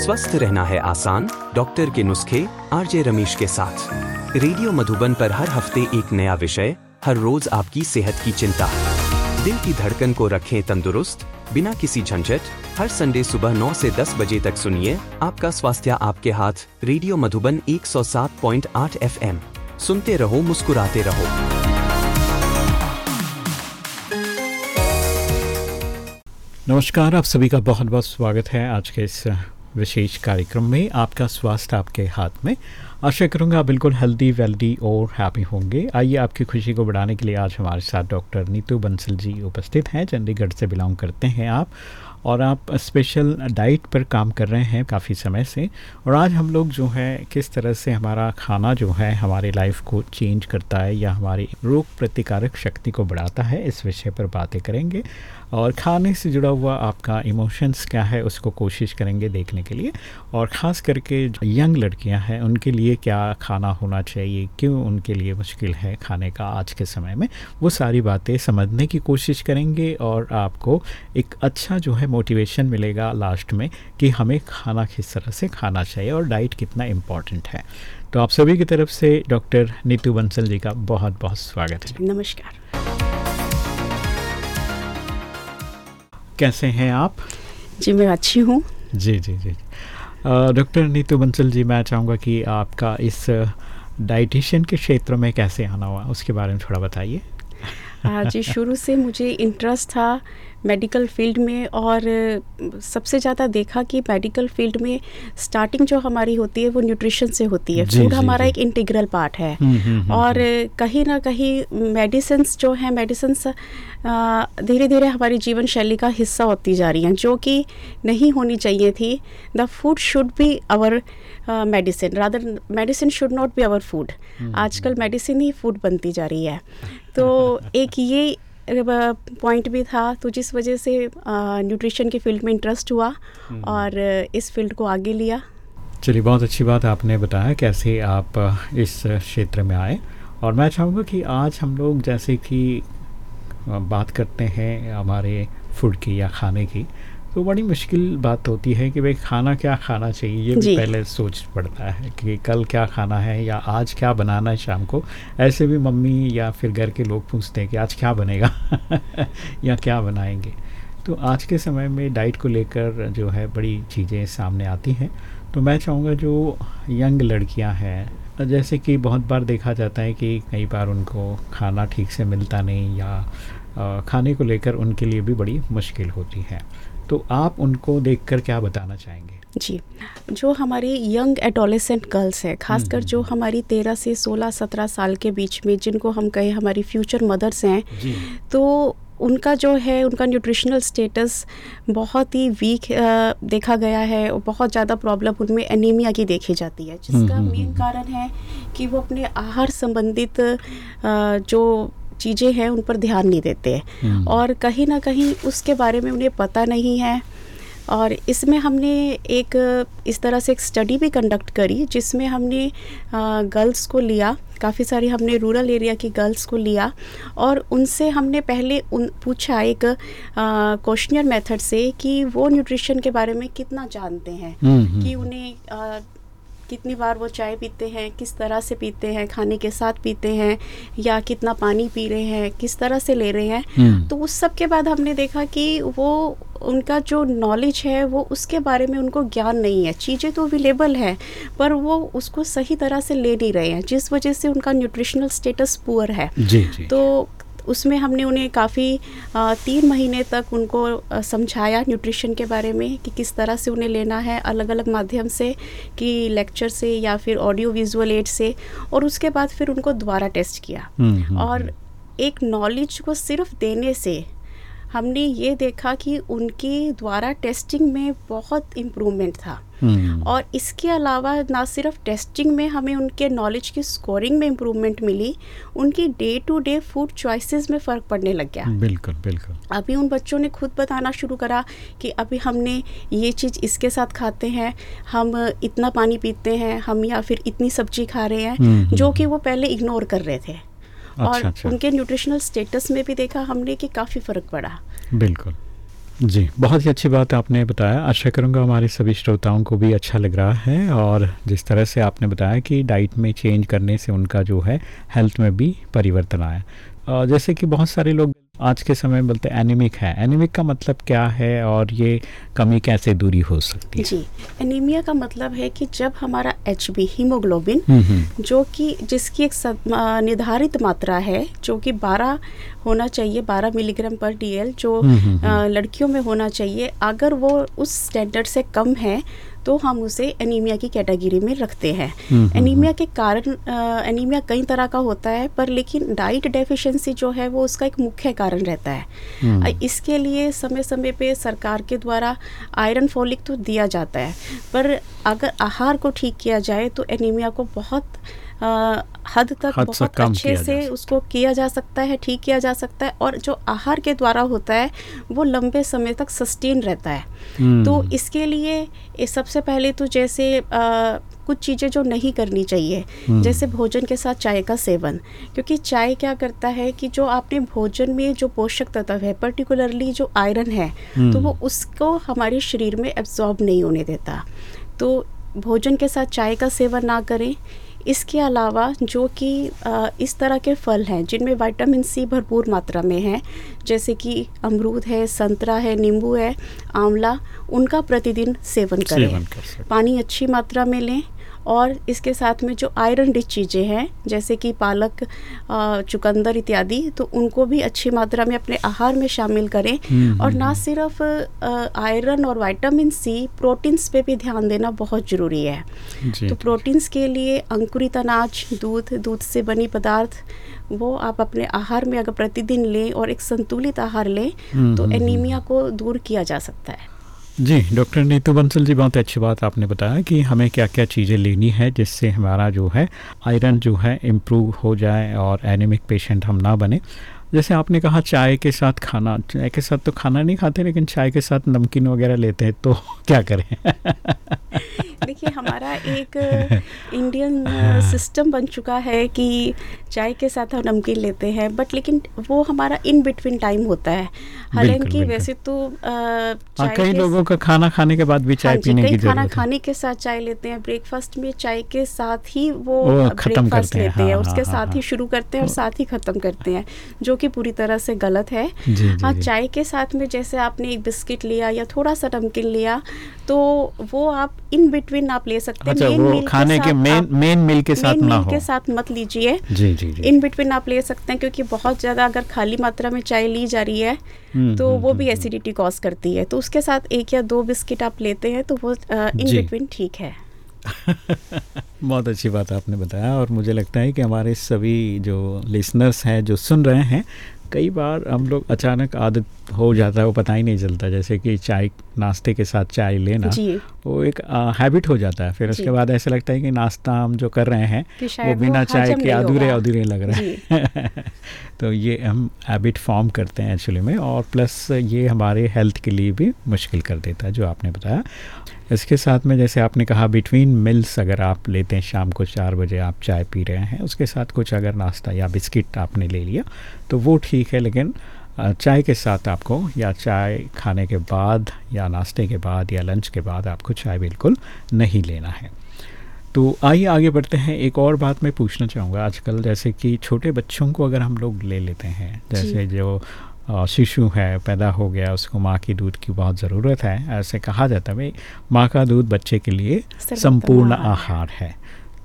स्वस्थ रहना है आसान डॉक्टर के नुस्खे, आरजे रमेश के साथ। रेडियो मधुबन पर हर हफ़्ते एक नया विषय, हर रोज आपकी सेहत की चिंता। दिल की धड़कन को रखें तंदुरुस्त, बिना किसी झंझट, हर संडे सुबह 9 से 10 बजे तक सुनिए आपका स्वास्थ्य आपके हाथ, रेडियो मधुबन 107.8 एफएम। सुनते रहो, मुस्कुराते रहो। नमस्कार, आप सभी का बहुत बहुत स्वागत है आज के इस विशेष कार्यक्रम में आपका स्वास्थ्य आपके हाथ में। आशा करूँगा बिल्कुल हेल्दी वेल्दी और हैप्पी होंगे। आइए आपकी खुशी को बढ़ाने के लिए आज हमारे साथ डॉक्टर नीतू बंसल जी उपस्थित हैं, चंडीगढ़ से बिलोंग करते हैं आप। और आप स्पेशल डाइट पर काम कर रहे हैं काफ़ी समय से। और आज हम लोग जो है, किस तरह से हमारा खाना जो है, हमारी लाइफ को चेंज करता है या हमारी रोग प्रतिकारक शक्ति को बढ़ाता है, इस विषय पर बातें करेंगे। और खाने से जुड़ा हुआ आपका इमोशंस क्या है, उसको कोशिश करेंगे देखने के लिए। और ख़ास करके यंग लड़कियाँ हैं, उनके लिए क्या खाना होना चाहिए, क्यों उनके लिए मुश्किल है खाने का आज के समय में, वो सारी बातें समझने की कोशिश करेंगे और आपको एक अच्छा जो है मोटिवेशन मिलेगा लास्ट में कि हमें खाना किस तरह से खाना चाहिए और डाइट कितना इंपॉर्टेंट है। तो आप सभी की तरफ़ से डॉक्टर नीतू बंसल जी का बहुत बहुत स्वागत है। नमस्कार। कैसे हैं आप? जी मैं अच्छी हूँ। जी जी जी। डॉक्टर नीतू बंसल जी मैं चाहूँगा कि आपका इस डाइटिशियन के क्षेत्र में कैसे आना हुआ उसके बारे में थोड़ा बताइए। जी शुरू से मुझे इंटरेस्ट था मेडिकल फ़ील्ड में और सबसे ज़्यादा देखा कि मेडिकल फ़ील्ड में स्टार्टिंग जो हमारी होती है वो न्यूट्रिशन से होती है। फ़ूड हमारा जी. एक इंटीग्रल पार्ट है। हम्म, हम्म, हम्म, और कहीं ना कहीं मेडिसिन जो है मेडिसिन धीरे धीरे हमारी जीवन शैली का हिस्सा होती जा रही हैं जो कि नहीं होनी चाहिए थी। The food should be our medicine rather medicine should not be our food आजकल मेडिसिन ही फ़ूड बनती जा रही है। तो एक ये पॉइंट भी था। तो जिस वजह से न्यूट्रिशन के फ़ील्ड में इंटरेस्ट हुआ हम्म। और इस फ़ील्ड को आगे लिया। चलिए बहुत अच्छी बात आपने बताया कैसे आप इस क्षेत्र में आए। और मैं चाहूँगा कि आज हम लोग जैसे कि बात करते हैं हमारे फ़ूड की या खाने की। तो बड़ी मुश्किल बात होती है कि भाई खाना क्या खाना चाहिए ये भी पहले सोच पड़ता है कि कल क्या खाना है या आज क्या बनाना है शाम को। ऐसे भी मम्मी या फिर घर के लोग पूछते हैं कि आज क्या बनेगा या क्या बनाएँगे। तो आज के समय में डाइट को लेकर जो है बड़ी चीज़ें सामने आती हैं। तो मैं चाहूँगा जो यंग लड़कियाँ हैं जैसे कि बहुत बार देखा जाता है कि कई बार उनको खाना ठीक से मिलता नहीं या खाने को लेकर उनके लिए भी बड़ी मुश्किल होती है। तो आप उनको देखकर क्या बताना चाहेंगे? जी जो हमारे यंग एडोलेसेंट गर्ल्स हैं खासकर हम्म, जो हम्म, हम्म। हमारी तेरह से सोलह सत्रह साल के बीच में जिनको हम कहें हमारी फ्यूचर मदर्स हैं तो उनका जो है उनका न्यूट्रिशनल स्टेटस बहुत ही वीक देखा गया है और बहुत ज़्यादा प्रॉब्लम उनमें एनीमिया की देखी जाती है जिसका मेन कारण है कि वो अपने आहार संबंधित जो चीज़ें हैं उन पर ध्यान नहीं देते हम्म। और कहीं ना कहीं उसके बारे में उन्हें पता नहीं है। और इसमें हमने एक इस तरह से एक स्टडी भी कंडक्ट करी जिसमें हमने गर्ल्स को लिया। काफ़ी सारी हमने रूरल एरिया की गर्ल्स को लिया। और उनसे हमने पहले उन पूछा एक क्वेश्चनर मेथड से कि वो न्यूट्रिशन के बारे में कितना जानते हैं। हम्म, हम्म। कि उन्हें आ, कितनी बार वो चाय पीते हैं किस तरह से पीते हैं खाने के साथ पीते हैं या कितना पानी पी रहे हैं किस तरह से ले रहे हैं हम्म। तो उस सब के बाद हमने देखा कि वो उनका जो नॉलेज है वो उसके बारे में उनको ज्ञान नहीं है चीज़ें तो अवेलेबल है पर वो उसको सही तरह से ले नहीं रहे हैं जिस वजह से उनका न्यूट्रिशनल स्टेटस पुअर है जी, जी. तो उसमें हमने उन्हें काफ़ी तीन महीने तक उनको समझाया न्यूट्रिशन के बारे में कि किस तरह से उन्हें लेना है अलग अलग माध्यम से कि लेक्चर से या फिर ऑडियो विजुअल एड से और उसके बाद फिर उनको दोबारा टेस्ट किया हम्म, हम्म, और हम्म। एक नॉलेज को सिर्फ़ देने से हमने ये देखा कि उनके द्वारा टेस्टिंग में बहुत इम्प्रूवमेंट था। और इसके अलावा ना सिर्फ़ टेस्टिंग में हमें उनके नॉलेज की स्कोरिंग में इम्प्रूवमेंट मिली उनकी day to day food choices में फ़र्क पड़ने लग गया। बिल्कुल बिल्कुल। अभी उन बच्चों ने खुद बताना शुरू करा कि अभी हमने ये चीज़ इसके साथ खाते हैं हम इतना पानी पीते हैं हम या फिर इतनी सब्ज़ी खा रहे हैं हम्म, जो हम्म, कि वो पहले इग्नोर कर रहे थे। अच्छा, और अच्छा। उनके न्यूट्रिशनल स्टेटस में भी देखा हमने कि काफ़ी फ़र्क पड़ा। बिल्कुल। जी, बहुत ही अच्छी बात आपने बताया। आशा करूँगा हमारे सभी श्रोताओं को भी अच्छा लग रहा है और जिस तरह से आपने बताया कि डाइट में चेंज करने से उनका जो है हेल्थ में भी परिवर्तन आया। जैसे कि बहुत सारे लोग आज के समय में बोलते हैं एनीमिक है। एनीमिक का मतलब क्या है और ये कमी कैसे दूरी हो सकती है? जी एनीमिया का मतलब है कि जब हमारा एच बी हीमोग्लोबिन हम्म, हम्म। जो कि जिसकी एक निर्धारित मात्रा है जो कि 12 होना चाहिए 12 मिलीग्राम पर डीएल जो हम्म, लड़कियों में होना चाहिए अगर वो उस स्टैंडर्ड से कम है तो हम उसे एनीमिया की कैटेगरी में रखते हैं। हम्म, हम्म, एनीमिया हम्म। के कारण एनीमिया कई तरह का होता है पर लेकिन डाइट डेफिशिएंसी जो है वो उसका एक मुख्य कारण रहता है। इसके लिए समय समय पे सरकार के द्वारा आयरन फॉलिक तो दिया जाता है पर अगर आहार को ठीक किया जाए तो एनीमिया को बहुत आ, हद तक हद बहुत अच्छे से उसको किया जा सकता है ठीक किया जा सकता है और जो आहार के द्वारा होता है वो लंबे समय तक सस्टेन रहता है हम्म। तो इसके लिए सबसे पहले तो जैसे आ, कुछ चीज़ें जो नहीं करनी चाहिए हम्म। जैसे भोजन के साथ चाय का सेवन क्योंकि चाय क्या करता है कि जो आपने भोजन में जो पोषक तत्व है पर्टिकुलरली जो आयरन है तो हम्म। वो उसको हमारे शरीर में एब्जॉर्ब नहीं होने देता तो भोजन के साथ चाय का सेवन ना करें इसके अलावा जो कि इस तरह के फल हैं जिनमें विटामिन सी भरपूर मात्रा में है जैसे कि अमरूद है संतरा है नींबू है आंवला उनका प्रतिदिन सेवन करें। सेवन कर पानी अच्छी मात्रा में लें और इसके साथ में जो आयरन रिच चीज़ें हैं जैसे कि पालक चुकंदर इत्यादि तो उनको भी अच्छी मात्रा में अपने आहार में शामिल करें। हम्म, और ना हम्म, हम्म। सिर्फ़ आयरन और विटामिन सी प्रोटीन्स पे भी ध्यान देना बहुत ज़रूरी है। तो प्रोटीन्स के लिए अंकुरित अनाज दूध दूध से बनी पदार्थ वो आप अपने आहार में अगर प्रतिदिन लें और एक संतुलित आहार लें तो एनीमिया को दूर किया जा सकता है। जी, डॉक्टर नीतू बंसल जी, बहुत अच्छी बात आपने बताया कि हमें क्या क्या चीज़ें लेनी है जिससे हमारा जो है, आयरन जो है इम्प्रूव हो जाए और एनिमिक पेशेंट हम ना बने। जैसे आपने कहा चाय के साथ खाना चाय के साथ तो खाना नहीं खाते लेकिन चाय के साथ नमकीन वगैरह लेते हैं तो क्या करें? देखिए हमारा एक इंडियन सिस्टम बन चुका है कि चाय के साथ हम नमकीन लेते हैं बट लेकिन वो हमारा इन बिटवीन टाइम होता है। हालाँकि वैसे तो हाँ, कई लोगों का खाना खाने के बाद भी चाय हाँ पीने की खाना खाने के साथ चाय लेते हैं। ब्रेकफास्ट में चाय के साथ ही वो, वो ब्रेकफास्ट लेते हैं हाँ, उसके हाँ, साथ हाँ, ही शुरू करते हैं और साथ ही ख़त्म करते हैं जो कि पूरी तरह से गलत है। हाँ चाय के साथ में जैसे आपने एक बिस्किट लिया या थोड़ा सा नमकीन लिया तो वो आप इन बिटवीन आप ले सकते हैं। अच्छा, वो खाने के मेन मेन मिल के साथ ना हो। के साथ मत लीजिए। जी जी इन बिटवीन आप ले सकते हैं क्योंकि बहुत ज़्यादा अगर खाली मात्रा में चाय ली जा रही है हम्म, तो हम्म, वो भी एसिडिटी हम्म, कॉज करती है। तो उसके साथ एक या दो बिस्किट आप लेते हैं तो वो इन बिटवीन ठीक है। बहुत अच्छी बात आपने बताया और मुझे लगता है कि हमारे सभी जो लिसनर्स हैं, जो सुन रहे हैं, कई बार हम लोग अचानक आदत हो जाता है वो पता ही नहीं चलता। जैसे कि चाय नाश्ते के साथ चाय लेना वो एक हैबिट हो जाता है। फिर उसके बाद ऐसा लगता है कि नाश्ता हम जो कर रहे हैं वो बिना चाय के अधूरे अधूरे लग रहे हैं। तो ये हम हैबिट फॉर्म करते हैं एक्चुअली में और प्लस ये हमारे हेल्थ के लिए भी मुश्किल कर देता है जो आपने बताया। इसके साथ में जैसे आपने कहा बिटवीन मिल्स अगर आप लेते हैं शाम को चार बजे आप चाय पी रहे हैं उसके साथ कुछ अगर नाश्ता या बिस्किट आपने ले लिया तो वो ठीक है लेकिन चाय के साथ आपको या चाय खाने के बाद या नाश्ते के बाद या लंच के बाद आपको चाय बिल्कुल नहीं लेना है। तो आइए आगे बढ़ते हैं। एक और बात मैं पूछना चाहूँगा। आजकल जैसे कि छोटे बच्चों को अगर हम लोग ले लेते हैं जैसे जो शिशु है पैदा हो गया उसको माँ की दूध की बहुत ज़रूरत है ऐसे कहा जाता है भाई माँ का दूध बच्चे के लिए संपूर्ण आहार है।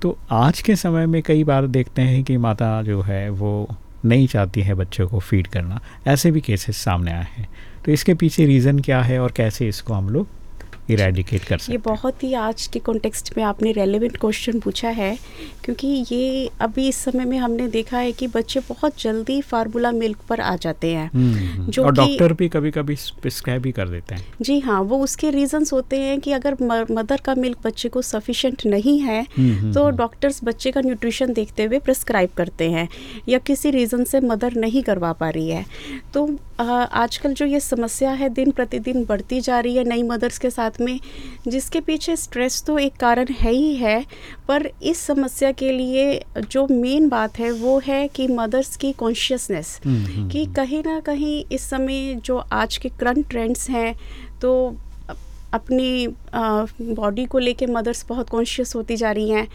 तो आज के समय में कई बार देखते हैं कि माता जो है वो नहीं चाहती है बच्चों को फ़ीड करना। ऐसे भी केसेस सामने आए हैं। तो इसके पीछे रीज़न क्या है और कैसे इसको हम लोग इरेडिकेट कर सकते ये बहुत ही आज के कॉन्टेक्स्ट में आपने रेलिवेंट क्वेश्चन पूछा है क्योंकि ये अभी इस समय में हमने देखा है कि बच्चे बहुत जल्दी फार्मूला मिल्क पर आ जाते हैं हम्म, हम्म। जो और डॉक्टर भी कभी कभी प्रिस्क्राइब भी कर देते हैं। जी हाँ वो उसके रीजंस होते हैं कि अगर मदर का मिल्क बच्चे को सफिशेंट नहीं है हम्म, तो डॉक्टर्स बच्चे का न्यूट्रिशन देखते हुए प्रिस्क्राइब करते हैं या किसी रीज़न से मदर नहीं करवा पा रही है। तो आजकल जो ये समस्या है दिन प्रतिदिन बढ़ती जा रही है नई मदर्स के साथ में जिसके पीछे स्ट्रेस तो एक कारण है ही है पर इस समस्या के लिए जो मेन बात है वो है कि मदर्स की कॉन्शियसनेस हम्म, कि कहीं ना कहीं इस समय जो आज के करंट ट्रेंड्स हैं तो अपनी बॉडी को लेके मदर्स बहुत कॉन्शियस होती जा रही हैं।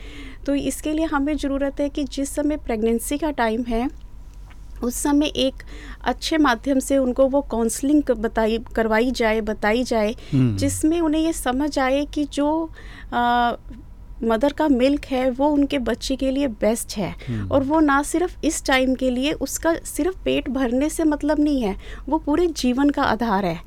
तो इसके लिए हमें ज़रूरत है कि जिस समय प्रेगनेंसी का टाइम है उस समय एक अच्छे माध्यम से उनको वो काउंसलिंग बताई करवाई जाए बताई जाए हम्म। जिसमें उन्हें ये समझ आए कि जो आ, मदर का मिल्क है वो उनके बच्चे के लिए बेस्ट है हम्म। और वो ना सिर्फ़ इस टाइम के लिए उसका सिर्फ़ पेट भरने से मतलब नहीं है वो पूरे जीवन का आधार है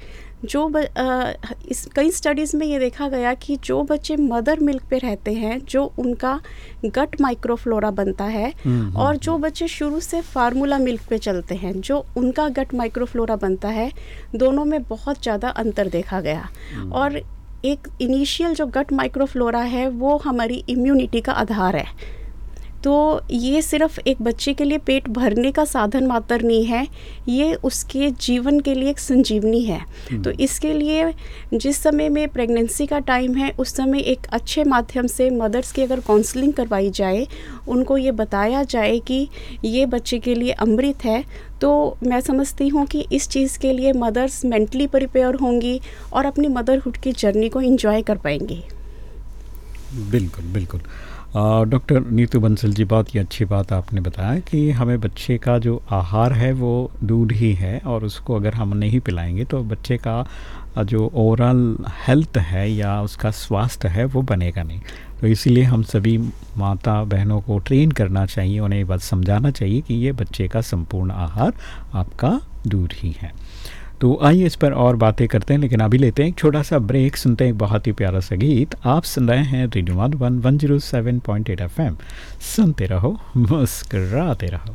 जो ब, आ, इस कई स्टडीज़ में ये देखा गया कि जो बच्चे मदर मिल्क पे रहते हैं जो उनका गट माइक्रोफ्लोरा बनता है हम्म, हम्म, और जो हम्म। बच्चे शुरू से फार्मूला मिल्क पे चलते हैं जो उनका गट माइक्रोफ्लोरा बनता है दोनों में बहुत ज़्यादा अंतर देखा गया। और एक इनिशियल जो गट माइक्रोफ्लोरा है वो हमारी इम्यूनिटी का आधार है। तो ये सिर्फ़ एक बच्चे के लिए पेट भरने का साधन मात्र नहीं है ये उसके जीवन के लिए एक संजीवनी है। हम्म। तो इसके लिए जिस समय में प्रेगनेंसी का टाइम है उस समय एक अच्छे माध्यम से मदर्स की अगर काउंसलिंग करवाई जाए उनको ये बताया जाए कि ये बच्चे के लिए अमृत है तो मैं समझती हूँ कि इस चीज़ के लिए मदर्स मेंटली प्रिपेयर होंगी और अपनी मदरहुड की जर्नी को इन्जॉय कर पाएँगी। बिल्कुल बिल्कुल। डॉक्टर नीतू बंसल जी, बहुत ही अच्छी बात आपने बताया कि हमें बच्चे का जो आहार है वो दूध ही है और उसको अगर हम नहीं पिलाएँगे तो बच्चे का जो ओवरऑल हेल्थ है या उसका स्वास्थ्य है वो बनेगा नहीं। तो इसीलिए हम सभी माता बहनों को ट्रेन करना चाहिए, उन्हें बात समझाना चाहिए कि ये बच्चे का संपूर्ण आहार आपका दूध ही है। तो आइए इस पर और बातें करते हैं, लेकिन अभी लेते हैं एक छोटा सा ब्रेक, सुनते हैं एक बहुत ही प्यारा सा गीत। आप सुन रहे हैं radio one one one zero seven point eight F M. सुनते रहो, मुस्कराते रहो।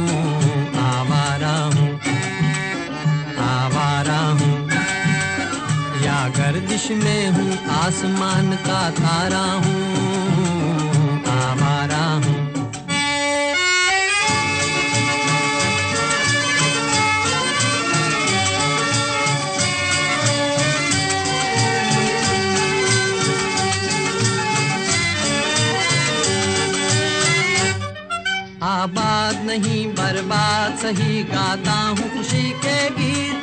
गर्दिश में हूँ आसमान का तारा हूँ हूँ। आबाद नहीं बर्बाद सही गीत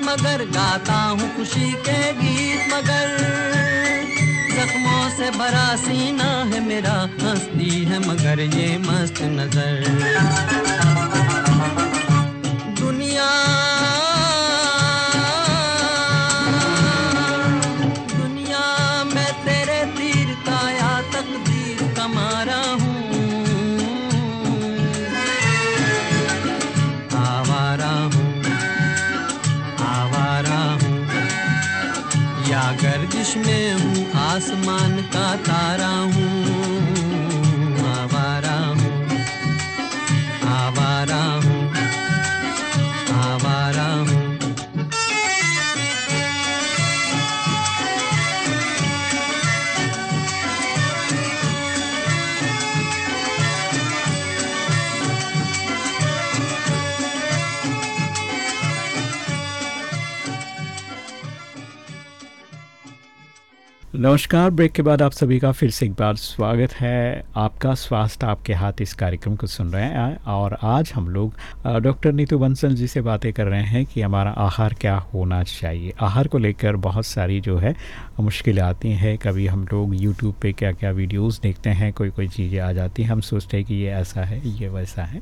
मगर गाता हूँ खुशी के गीत मगर। जख्मों से भरा सीना है मेरा, हंसती है मगर ये मस्त नज़र। गर्दिश में हूँ आसमान का तारा हूँ। नमस्कार, ब्रेक के बाद आप सभी का फिर से एक बार स्वागत है। आपका स्वास्थ्य आपके हाथ इस कार्यक्रम को सुन रहे हैं और आज हम लोग डॉक्टर नीतू बंसल जी से बातें कर रहे हैं कि हमारा आहार क्या होना चाहिए। आहार को लेकर बहुत सारी जो है, मुश्किलें आती हैं। कभी हम लोग यूट्यूब पे क्या क्या वीडियोस देखते हैं कोई कोई चीज़ें आ जाती हैं, हम सोचते हैं कि ये ऐसा है, ये वैसा है।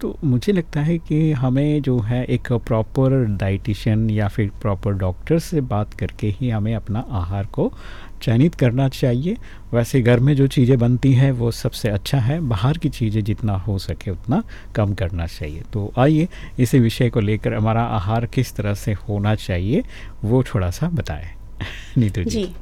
तो मुझे लगता है कि हमें जो है एक प्रॉपर डाइटिशियन या फिर प्रॉपर डॉक्टर से बात करके ही हमें अपना आहार को चयनित करना चाहिए। वैसे घर में जो चीज़ें बनती हैं वो सबसे अच्छा है। बाहर की चीज़ें जितना हो सके उतना कम करना चाहिए। तो आइए इसी विषय को लेकर हमारा आहार किस तरह से होना चाहिए वो थोड़ा सा बताएँ। नीतू जी, जी।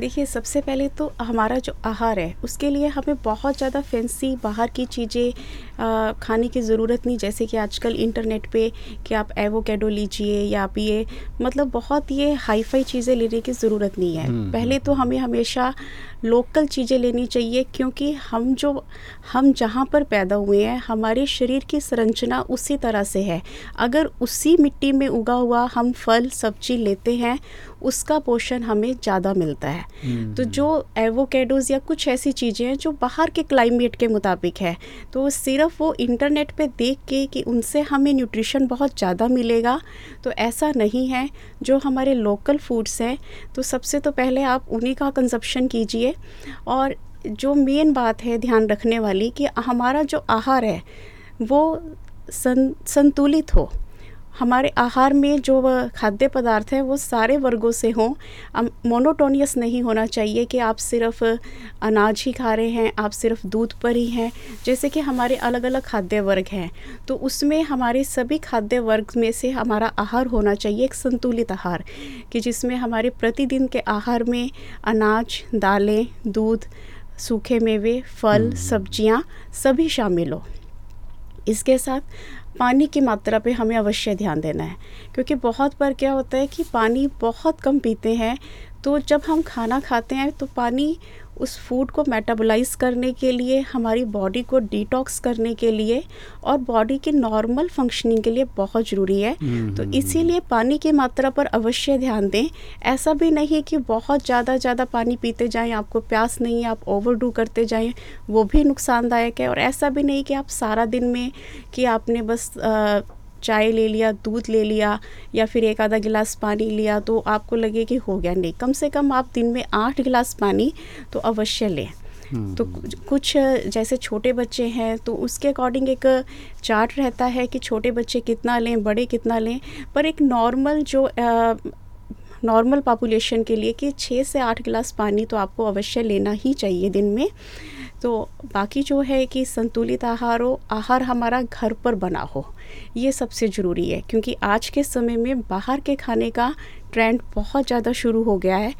देखिए सबसे पहले तो हमारा जो आहार है उसके लिए हमें बहुत ज़्यादा फैंसी बाहर की चीज़ें खाने की ज़रूरत नहीं जैसे कि आजकल इंटरनेट पे कि आप एवोकेडो लीजिए या आप ये मतलब बहुत ये हाई फाई चीज़ें लेने की ज़रूरत नहीं है हम्म, पहले हम्म, तो। हमें हमेशा लोकल चीज़ें लेनी चाहिए क्योंकि हम जो हम जहाँ पर पैदा हुए हैं हमारे शरीर की संरचना उसी तरह से है। अगर उसी मिट्टी में उगा हुआ हम फल सब्ज़ी लेते हैं उसका पोषण हमें ज़्यादा मिलता है। तो हम्म। जो एवोकेडोज या कुछ ऐसी चीज़ें हैं जो बाहर के क्लाइमेट के मुताबिक है तो सिर्फ़ वो इंटरनेट पे देख के कि उनसे हमें न्यूट्रिशन बहुत ज़्यादा मिलेगा तो ऐसा नहीं है। जो हमारे लोकल फूड्स हैं तो सबसे तो पहले आप उन्हीं का कंजप्शन कीजिए और जो मेन बात है ध्यान रखने वाली कि हमारा जो आहार है, वो सं, संतुलित हो। हमारे आहार में जो खाद्य पदार्थ हैं वो सारे वर्गों से हों। मोनोटोनियस नहीं होना चाहिए कि आप सिर्फ़ अनाज ही खा रहे हैं आप सिर्फ़ दूध पर ही हैं जैसे कि हमारे अलग अलग खाद्य वर्ग हैं। तो उसमें हमारे सभी खाद्य वर्ग में से हमारा आहार होना चाहिए एक संतुलित आहार कि जिसमें हमारे प्रतिदिन के आहार में अनाज दालें दूध सूखे मेवे फल हम्म। सब्ज़ियाँ सभी शामिल हो। इसके साथ पानी की मात्रा पे हमें अवश्य ध्यान देना है। क्योंकि बहुत बार क्या होता है कि पानी बहुत कम पीते हैं तो जब हम खाना खाते हैं तो पानी उस फ़ूड को मेटाबोलाइज करने के लिए हमारी बॉडी को डिटॉक्स करने के लिए और बॉडी की नॉर्मल फंक्शनिंग के लिए बहुत ज़रूरी है। हम्म, तो हम्म, इसीलिए हम्म। पानी की मात्रा पर अवश्य ध्यान दें। ऐसा भी नहीं कि बहुत ज़्यादा ज़्यादा पानी पीते जाएँ आपको प्यास नहीं है आप ओवरडू करते जाएँ वो भी नुकसानदायक है। और ऐसा भी नहीं कि आप सारा दिन में कि आपने बस आ, चाय ले लिया दूध ले लिया या फिर एक आधा गिलास पानी लिया तो आपको लगे कि हो गया नहीं। कम से कम आप दिन में आठ गिलास पानी तो अवश्य लें। हम्म, तो। कुछ जैसे छोटे बच्चे हैं तो उसके अकॉर्डिंग एक चार्ट रहता है कि छोटे बच्चे कितना लें बड़े कितना लें पर एक नॉर्मल जो नॉर्मल पॉपुलेशन के लिए कि छः से आठ गिलास पानी तो आपको अवश्य लेना ही चाहिए दिन में। तो बाकी जो है कि संतुलित आहार हो आहार हमारा घर पर बना हो ये सबसे ज़रूरी है क्योंकि आज के समय में बाहर के खाने का ट्रेंड बहुत ज़्यादा शुरू हो गया है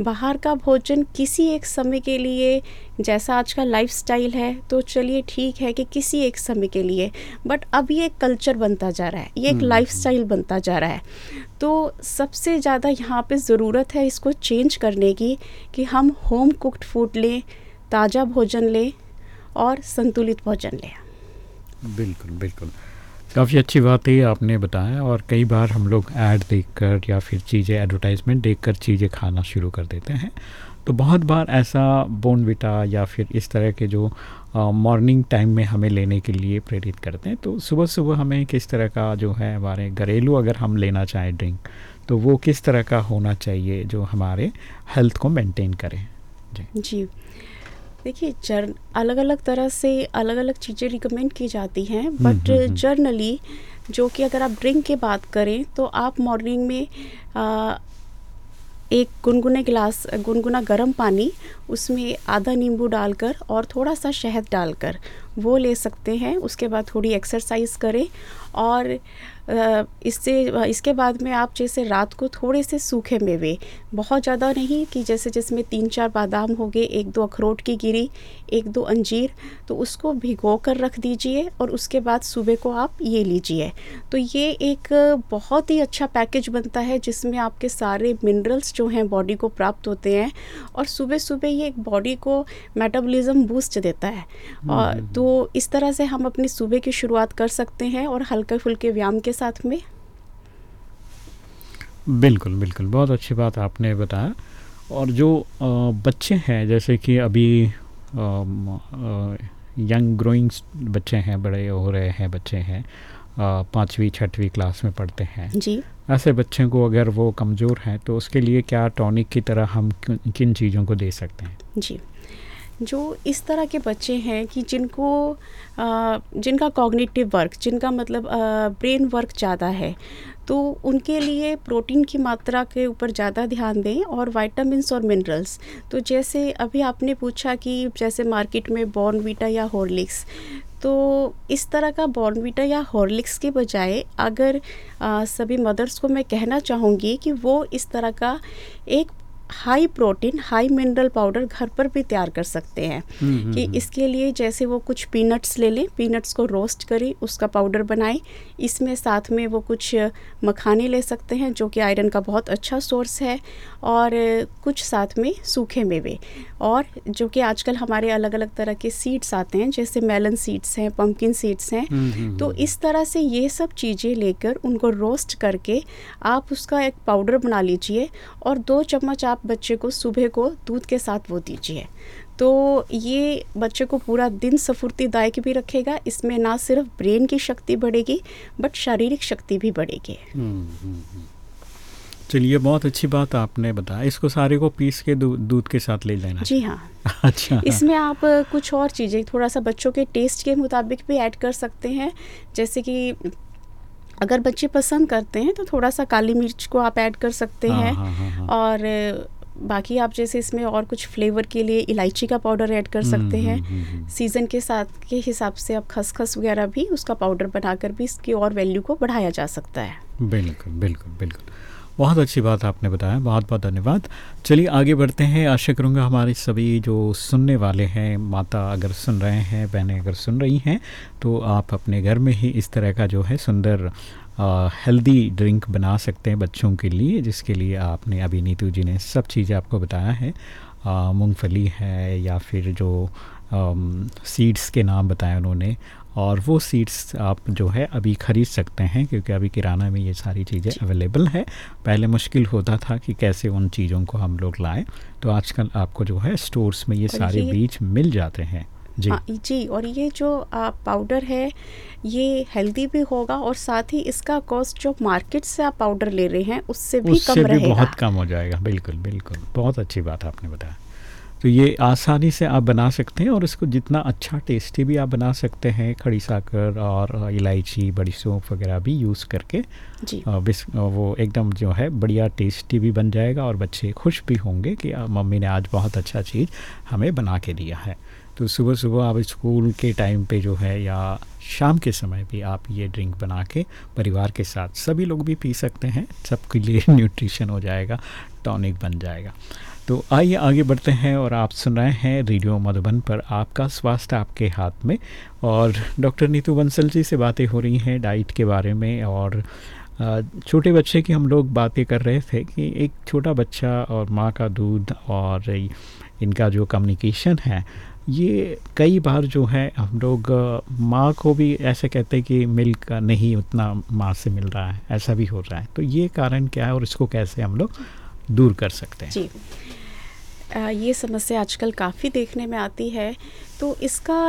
बाहर का भोजन किसी एक समय के लिए जैसा आज का लाइफ है तो चलिए ठीक है कि किसी एक समय के लिए बट अब ये एक कल्चर बनता जा रहा है ये एक लाइफ हम्म। बनता जा रहा है तो सबसे ज़्यादा यहाँ पे ज़रूरत है इसको चेंज करने की कि हम होम कुकड फ़ूड लें ताज़ा भोजन लें और संतुलित भोजन लें। बिल्कुल बिल्कुल। काफ़ी अच्छी बात है आपने बताया और कई बार हम लोग ऐड देखकर या फिर चीज़ें एडवर्टाइजमेंट देखकर चीज़ें खाना शुरू कर देते हैं। तो बहुत बार ऐसा बोनविटा या फिर इस तरह के जो मॉर्निंग टाइम में हमें लेने के लिए प्रेरित करते हैं तो सुबह सुबह हमें किस तरह का जो है हमारे घरेलू अगर हम लेना चाहें ड्रिंक तो वो किस तरह का होना चाहिए जो हमारे हेल्थ को मेंटेन करें? जी। जी। देखिए जर्न अलग अलग तरह से अलग अलग चीज़ें रिकमेंड की जाती हैं बट जर्नली हम्म, हम्म, हम्म। जो कि अगर आप ड्रिंक की बात करें तो आप मॉर्निंग में आ, एक गुनगुने गिलास गुनगुना गर्म पानी उसमें आधा नींबू डालकर और थोड़ा सा शहद डालकर वो ले सकते हैं उसके बाद थोड़ी एक्सरसाइज करें और इससे इसके बाद में आप जैसे रात को थोड़े से सूखे मेवे बहुत ज़्यादा नहीं कि जैसे जिसमें तीन चार बादाम हो गए एक दो अखरोट की गिरी एक दो अंजीर तो उसको भिगो कर रख दीजिए और उसके बाद सुबह को आप ये लीजिए तो ये एक बहुत ही अच्छा पैकेज बनता है जिसमें आपके सारे मिनरल्स जो हैं बॉडी को प्राप्त होते हैं और सुबह सुबह ये एक बॉडी को मेटाबॉलिज्म बूस्ट देता है और हम्म, तो हम्म। इस तरह से हम अपनी सुबह की शुरुआत कर सकते हैं और हल्के फुल्के व्यायाम के साथ में बिल्कुल बिल्कुल। बहुत अच्छी बात आपने बताया। और जो बच्चे हैं जैसे कि अभी यंग ग्रोइंग बच्चे हैं बड़े हो रहे हैं बच्चे हैं पाँचवीं छठवीं क्लास में पढ़ते हैं। जी। ऐसे बच्चे को अगर वो कमज़ोर हैं तो उसके लिए क्या टॉनिक की तरह हम किन चीज़ों को दे सकते हैं? जी। जो इस तरह के बच्चे हैं कि जिनको जिनका कॉग्निटिव वर्क जिनका मतलब ब्रेन वर्क ज़्यादा है तो उनके लिए प्रोटीन की मात्रा के ऊपर ज़्यादा ध्यान दें और वाइटामस और मिनरल्स तो जैसे अभी आपने पूछा कि जैसे मार्केट में बॉर्नविटा या हॉर्लिक्स तो इस तरह का बॉर्नविटा या हॉर्लिक्स के बजाय अगर आ, सभी मदर्स को मैं कहना चाहूँगी कि वो इस तरह का एक high protein high mineral powder घर पर भी तैयार कर सकते हैं। हम्म, हम्म, कि हम्म। इसके लिए जैसे वो कुछ पीनट्स ले लें पीनट्स को रोस्ट करें उसका पाउडर बनाएँ। इसमें साथ में वो कुछ मखाने ले सकते हैं जो कि आयरन का बहुत अच्छा सोर्स है और कुछ साथ में सूखे मेवे। और जो कि आजकल हमारे अलग अलग तरह के सीड्स आते हैं जैसे मेलन सीड्स हैं पम्पकिन सीड्स हैं। तो इस तरह से ये सब चीज़ें लेकर उनको रोस्ट करके आप उसका एक पाउडर बना लीजिए और दो चम्मच आप बच्चे को सुबह को दूध के साथ वो दीजिए। तो ये बच्चे को पूरा दिन सफुर्तीदायक भी रखेगा इसमें ना सिर्फ़ ब्रेन की शक्ति बढ़ेगी बट शारीरिक शक्ति भी बढ़ेगी। हम्म, हम्म, हम्म। चलिए बहुत अच्छी बात आपने बताया। इसको सारे को पीस के दूध के साथ ले लेना। जी हाँ। अच्छा। इसमें आप कुछ और चीज़ें थोड़ा सा बच्चों के टेस्ट के मुताबिक भी ऐड कर सकते हैं। जैसे कि अगर बच्चे पसंद करते हैं तो थोड़ा सा काली मिर्च को आप ऐड कर सकते हाँ, हैं। हाँ, हाँ, हाँ. और बाकी आप जैसे इसमें और कुछ फ्लेवर के लिए इलायची का पाउडर ऐड कर सकते हम्म, हैं। हम्म, हम्म, सीज़न के साथ के हिसाब से आप खसखस वगैरह भी उसका पाउडर बनाकर भी इसकी और वैल्यू को बढ़ाया जा सकता है। बिल्कुल बिल्कुल बिल्कुल। बहुत अच्छी बात आपने बताया, बहुत बहुत धन्यवाद। चलिए आगे बढ़ते हैं। आशा करूँगा हमारे सभी जो सुनने वाले हैं, माता अगर सुन रहे हैं, बहनें अगर सुन रही हैं तो आप अपने घर में ही इस तरह का जो है सुंदर हेल्दी ड्रिंक बना सकते हैं बच्चों के लिए, जिसके लिए आपने अभी नीतू जी ने सब चीज़ें आपको बताया है। मूंगफली है या फिर जो सीड्स के नाम बताए उन्होंने और वो सीड्स आप जो है अभी ख़रीद सकते हैं क्योंकि अभी किराना में ये सारी चीज़ें अवेलेबल है। पहले मुश्किल होता था कि कैसे उन चीज़ों को हम लोग लाएँ। तो आजकल आपको जो है स्टोर्स में ये सारे बीज मिल जाते हैं। जी। हाँ जी और ये जो आप पाउडर है ये हेल्दी भी होगा और साथ ही इसका कॉस्ट जो मार्केट से आप पाउडर ले रहे हैं उससे भी उससे कम भी रहेगा। बहुत कम हो जाएगा। बिल्कुल बिल्कुल। बहुत अच्छी बात आपने बताया। तो ये आसानी से आप बना सकते हैं और इसको जितना अच्छा टेस्टी भी आप बना सकते हैं खड़ी साकर और इलायची बड़ी सौंफ वगैरह भी यूज़ करके जी। बिस वो एकदम जो है बढ़िया टेस्टी भी बन जाएगा और बच्चे खुश भी होंगे कि मम्मी ने आज बहुत अच्छा चीज़ हमें बना के दिया है। तो सुबह सुबह आप स्कूल के टाइम पे जो है या शाम के समय भी आप ये ड्रिंक बना के परिवार के साथ सभी लोग भी पी सकते हैं सबके लिए न्यूट्रिशन हो जाएगा टॉनिक बन जाएगा। तो आइए आगे बढ़ते हैं और आप सुन रहे हैं रेडियो मधुबन पर आपका स्वास्थ्य आपके हाथ में। और डॉक्टर नीतू बंसल जी से बातें हो रही हैं डाइट के बारे में और छोटे बच्चे की हम लोग बातें कर रहे थे कि एक छोटा बच्चा और माँ का दूध और इनका जो कम्युनिकेशन है, ये कई बार जो है हम लोग माँ को भी ऐसे कहते हैं कि मिल्क नहीं उतना माँ से मिल रहा है, ऐसा भी हो रहा है। तो ये कारण क्या है और इसको कैसे हम लोग दूर कर सकते हैं? जी। ये समस्या आजकल काफ़ी देखने में आती है। तो इसका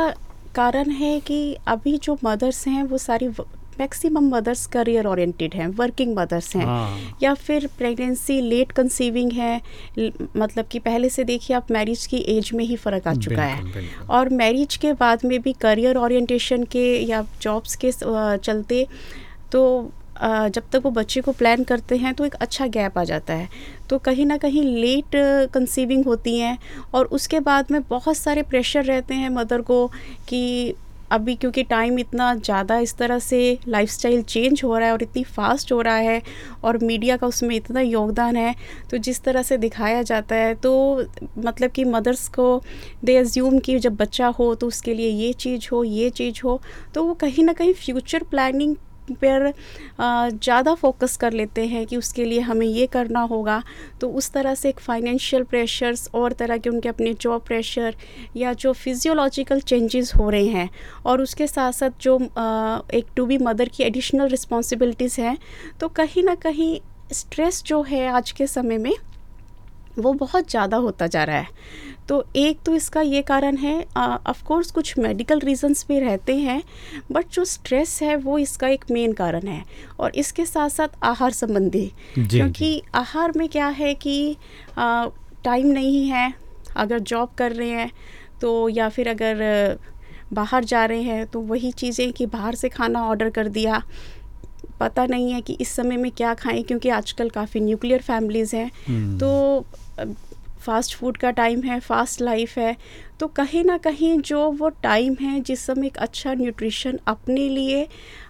कारण है कि अभी जो मदर्स हैं वो सारी मैक्सिमम मदर्स करियर ओरिएंटेड हैं वर्किंग मदर्स हैं। हाँ। या फिर प्रेगनेंसी लेट कंसीविंग है। मतलब कि पहले से देखिए आप मैरिज की एज में ही फ़र्क आ चुका है। और मैरिज के बाद में भी करियर ओरिएंटेशन के या जॉब्स के चलते तो जब तक वो बच्चे को प्लान करते हैं तो एक अच्छा गैप आ जाता है। तो कहीं ना कहीं लेट कंसीविंग होती हैं और उसके बाद में बहुत सारे प्रेशर रहते हैं मदर को कि अभी क्योंकि टाइम इतना ज़्यादा इस तरह से लाइफस्टाइल चेंज हो रहा है और इतनी फास्ट हो रहा है और मीडिया का उसमें इतना योगदान है तो जिस तरह से दिखाया जाता है तो मतलब कि मदर्स को दे एज्यूम कि जब बच्चा हो तो उसके लिए ये चीज़ हो, ये चीज़ हो तो वो कहीं ना कहीं फ्यूचर प्लानिंग पर ज़्यादा फोकस कर लेते हैं कि उसके लिए हमें ये करना होगा। तो उस तरह से एक फाइनेंशियल प्रेशर्स और तरह के उनके अपने जॉब प्रेशर या जो फिजियोलॉजिकल चेंजेस हो रहे हैं और उसके साथ साथ जो एक टू बी मदर की एडिशनल रिस्पॉन्सिबिलिटीज़ हैं तो कहीं ना कहीं स्ट्रेस जो है आज के समय में, वो बहुत ज़्यादा होता जा रहा है। तो एक तो इसका ये कारण है ऑफ़ कोर्स कुछ मेडिकल रीजंस भी रहते हैं बट जो स्ट्रेस है वो इसका एक मेन कारण है और इसके साथ साथ आहार संबंधी। क्योंकि आहार में क्या है कि टाइम नहीं है अगर जॉब कर रहे हैं तो या फिर अगर बाहर जा रहे हैं तो वही चीज़ें कि बाहर से खाना ऑर्डर कर दिया। पता नहीं है कि इस समय में क्या खाएँ क्योंकि आजकल काफ़ी न्यूक्लियर फैमिलीज़ हैं। हम्म। तो फास्ट फ़ूड का टाइम है फास्ट लाइफ है तो कहीं ना कहीं जो वो टाइम है, जिस समय एक अच्छा न्यूट्रिशन अपने लिए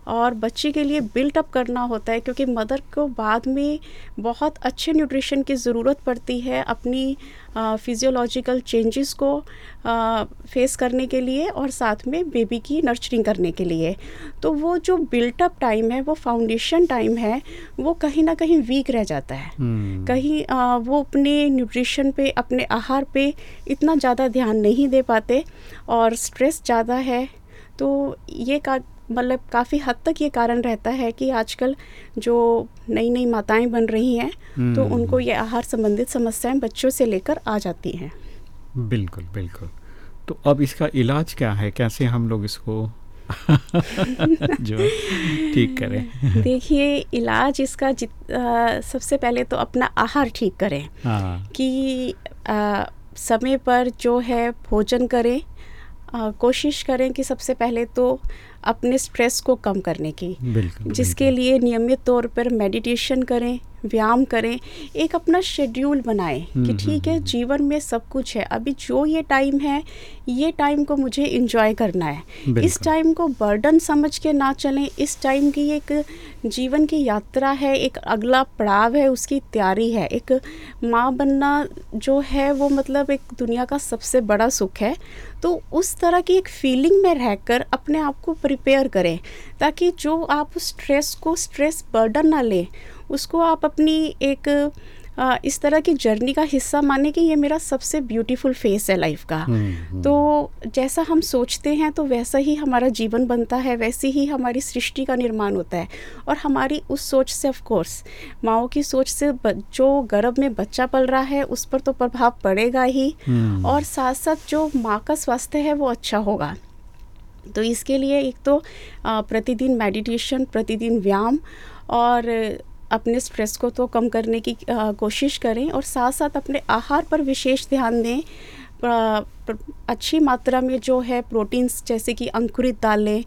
और बच्चे के लिए बिल्ट अप करना होता है, क्योंकि मदर को बाद में बहुत अच्छे न्यूट्रिशन की ज़रूरत पड़ती है अपनी फिज़ियोलॉजिकल चेंजेस को फेस करने के लिए और साथ में बेबी की नर्चरिंग करने के लिए तो वो जो बिल्टअप टाइम है वो फाउंडेशन टाइम है वो कहीं ना कहीं वीक रह जाता है hmm. कहीं आ, वो अपने न्यूट्रिशन पे अपने आहार पे इतना ज़्यादा ध्यान नहीं दे पाते और स्ट्रेस ज़्यादा है तो ये का मतलब काफ़ी हद तक ये कारण रहता है कि आजकल जो नई नई माताएँ बन रही हैं तो हम्म। उनको ये आहार संबंधित समस्याएँ बच्चों से लेकर आ जाती हैं। बिल्कुल बिल्कुल। तो अब इसका इलाज क्या है? कैसे हम लोग इसको जो ठीक करें? देखिए इलाज इसका जित आ, सबसे पहले तो अपना आहार ठीक करें। हाँ। कि आ, समय पर जो है भोजन करें आ, कोशिश करें कि सबसे पहले तो अपने स्ट्रेस को कम करने की जिसके। लिए नियमित तौर पर मेडिटेशन करें व्यायाम करें एक अपना शेड्यूल बनाएँ कि हम्म, ठीक है हम्म, हम्म। जीवन में सब कुछ है। अभी जो ये टाइम है ये टाइम को मुझे इंजॉय करना है। इस टाइम को बर्डन समझ के ना चलें। इस टाइम की एक जीवन की यात्रा है एक अगला पड़ाव है उसकी तैयारी है। एक माँ बनना जो है वो मतलब एक दुनिया का सबसे बड़ा सुख है। तो उस तरह की एक फीलिंग में रहकर अपने आप को प्रिपेयर करें ताकि जो आप स्ट्रेस को स्ट्रेस बर्डन ना लें उसको आप अपनी एक आ, इस तरह की जर्नी का हिस्सा माने कि ये मेरा सबसे ब्यूटीफुल फेस है लाइफ का हम्म, हम्म। तो जैसा हम सोचते हैं तो वैसा ही हमारा जीवन बनता है वैसे ही हमारी सृष्टि का निर्माण होता है और हमारी उस सोच से ऑफ़ कोर्स माओ की सोच से जो गर्भ में बच्चा पल रहा है उस पर तो प्रभाव पड़ेगा ही हम्म। और साथ साथ जो माँ का स्वास्थ्य है वो अच्छा होगा तो इसके लिए एक तो प्रतिदिन मेडिटेशन प्रतिदिन व्यायाम और अपने स्ट्रेस को तो कम करने की कोशिश करें और साथ साथ अपने आहार पर विशेष ध्यान दें। अच्छी मात्रा में जो है प्रोटीन्स जैसे कि अंकुरित दालें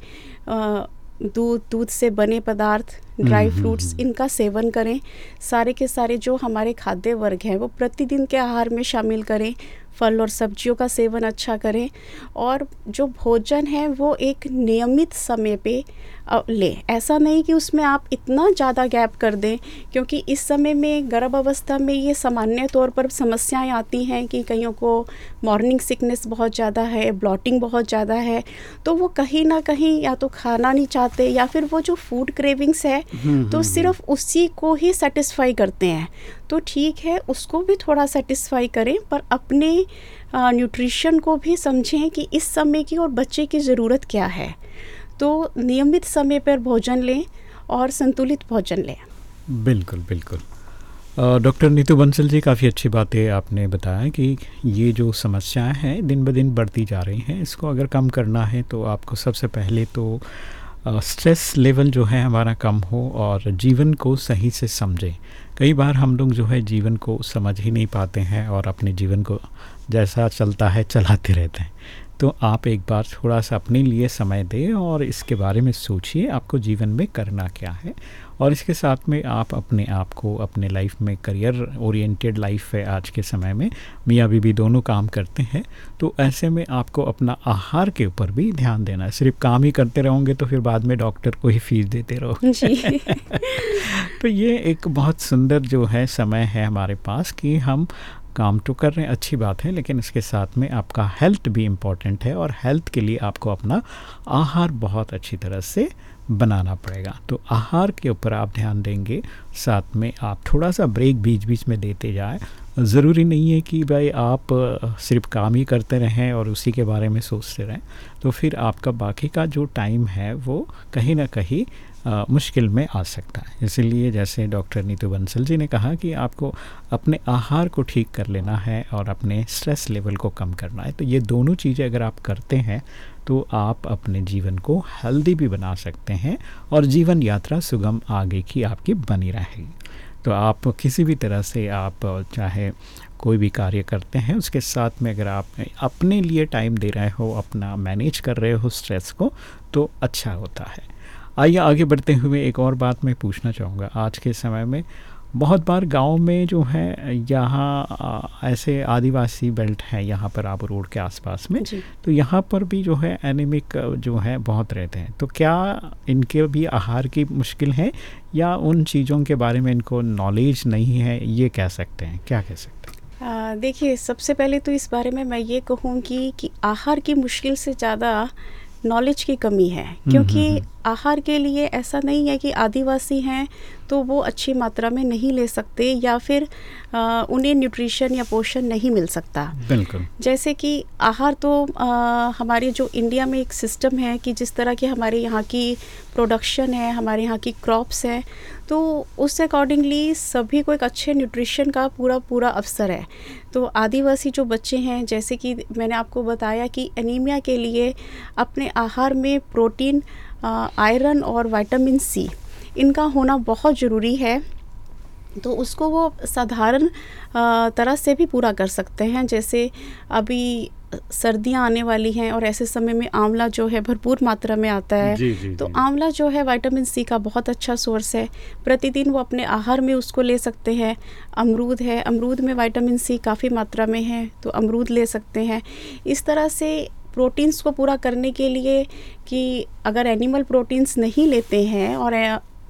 दूध दूध से बने पदार्थ ड्राई हम्म, फ्रूट्स हम्म, हम्म। इनका सेवन करें। सारे के सारे जो हमारे खाद्य वर्ग हैं वो प्रतिदिन के आहार में शामिल करें। फल और सब्जियों का सेवन अच्छा करें और जो भोजन है वो एक नियमित समय पे ले ऐसा नहीं कि उसमें आप इतना ज़्यादा गैप कर दें क्योंकि इस समय में गर्भ अवस्था में ये सामान्य तौर पर समस्याएँ आती हैं कि कईयों को मॉर्निंग सिकनेस बहुत ज़्यादा है ब्लॉटिंग बहुत ज़्यादा है तो वो कहीं ना कहीं या तो खाना नहीं चाहते या फिर वो जो फ़ूड क्रेविंग्स है हम्म, तो हम्म, सिर्फ़ हम्म। उसी को ही सेटिस्फाई करते हैं तो ठीक है, उसको भी थोड़ा सेटिस्फाई करें, पर अपने न्यूट्रिशन को भी समझें कि इस समय की और बच्चे की ज़रूरत क्या है। तो नियमित समय पर भोजन लें और संतुलित भोजन लें। बिल्कुल बिल्कुल। डॉक्टर नीतू बंसल जी, काफ़ी अच्छी बातें आपने बताया कि ये जो समस्याएँ हैं, दिन ब दिन बढ़ती जा रही हैं, इसको अगर कम करना है तो आपको सबसे पहले तो स्ट्रेस लेवल जो है हमारा कम हो और जीवन को सही से समझें। कई बार हम लोग जो है जीवन को समझ ही नहीं पाते हैं और अपने जीवन को जैसा चलता है चलाते रहते हैं। तो आप एक बार थोड़ा सा अपने लिए समय दें और इसके बारे में सोचिए, आपको जीवन में करना क्या है। और इसके साथ में आप अपने आप को अपने लाइफ में करियर ओरिएंटेड लाइफ है आज के समय में। मियाँ बीबी दोनों काम करते हैं तो ऐसे में आपको अपना आहार के ऊपर भी ध्यान देना है। सिर्फ़ काम ही करते रहोगे तो फिर बाद में डॉक्टर को ही फ़ीस देते रहो। तो ये एक बहुत सुंदर जो है समय है हमारे पास कि हम काम तो कर रहे हैं अच्छी बात है लेकिन इसके साथ में आपका हेल्थ भी इंपॉर्टेंट है और हेल्थ के लिए आपको अपना आहार बहुत अच्छी तरह से बनाना पड़ेगा। तो आहार के ऊपर आप ध्यान देंगे साथ में आप थोड़ा सा ब्रेक बीच बीच में देते जाए। ज़रूरी नहीं है कि भाई आप सिर्फ़ काम ही करते रहें और उसी के बारे में सोचते रहें। तो फिर आपका बाकी का जो टाइम है वो कहीं ना कहीं आ, मुश्किल में आ सकता है। इसीलिए जैसे डॉक्टर नीतू बंसल जी ने कहा कि आपको अपने आहार को ठीक कर लेना है और अपने स्ट्रेस लेवल को कम करना है। तो ये दोनों चीज़ें अगर आप करते हैं तो आप अपने जीवन को हेल्दी भी बना सकते हैं और जीवन यात्रा सुगम आगे की आपकी बनी रहेगी तो आप किसी भी तरह से आप चाहे कोई भी कार्य करते हैं, उसके साथ में अगर आप अपने लिए टाइम दे रहे हो, अपना मैनेज कर रहे हो स्ट्रेस को तो अच्छा होता है। आइए आगे बढ़ते हुए एक और बात मैं पूछना चाहूँगा। आज के समय में बहुत बार गाँव में जो है यहाँ ऐसे आदिवासी बेल्ट हैं यहाँ पर आबू रोड के आसपास में। तो यहाँ पर भी जो है एनिमिक जो है बहुत रहते हैं। तो क्या इनके भी आहार की मुश्किल है या उन चीज़ों के बारे में इनको नॉलेज नहीं है ये कह सकते हैं? क्या कह सकते हैं? देखिए सबसे पहले तो इस बारे में मैं ये कहूँगी कि आहार की मुश्किल से ज़्यादा नॉलेज की कमी है हम्म, क्योंकि हम्म, हम्म। आहार के लिए ऐसा नहीं है कि आदिवासी हैं तो वो अच्छी मात्रा में नहीं ले सकते या फिर आ, उन्हें न्यूट्रिशन या पोषण नहीं मिल सकता बिल्कुल जैसे कि आहार तो आ, हमारे जो इंडिया में एक सिस्टम है कि जिस तरह की हमारे यहाँ की प्रोडक्शन है हमारे यहाँ की क्रॉप्स हैं तो उस अकॉर्डिंगली सभी को एक अच्छे न्यूट्रिशन का पूरा पूरा अवसर है। तो आदिवासी जो बच्चे हैं, जैसे कि मैंने आपको बताया कि एनीमिया के लिए अपने आहार में प्रोटीन आयरन और वाइटामिन सी इनका होना बहुत ज़रूरी है। तो उसको वो साधारण तरह से भी पूरा कर सकते हैं। जैसे अभी सर्दियाँ आने वाली हैं और ऐसे समय में आंवला जो है भरपूर मात्रा में आता है। जी, जी, तो आंवला जो है विटामिन सी का बहुत अच्छा सोर्स है। प्रतिदिन वो अपने आहार में उसको ले सकते हैं। अमरूद है अमरूद में विटामिन सी काफ़ी मात्रा में है तो अमरूद ले सकते हैं। इस तरह से प्रोटीन्स को पूरा करने के लिए कि अगर एनिमल प्रोटीन्स नहीं लेते हैं और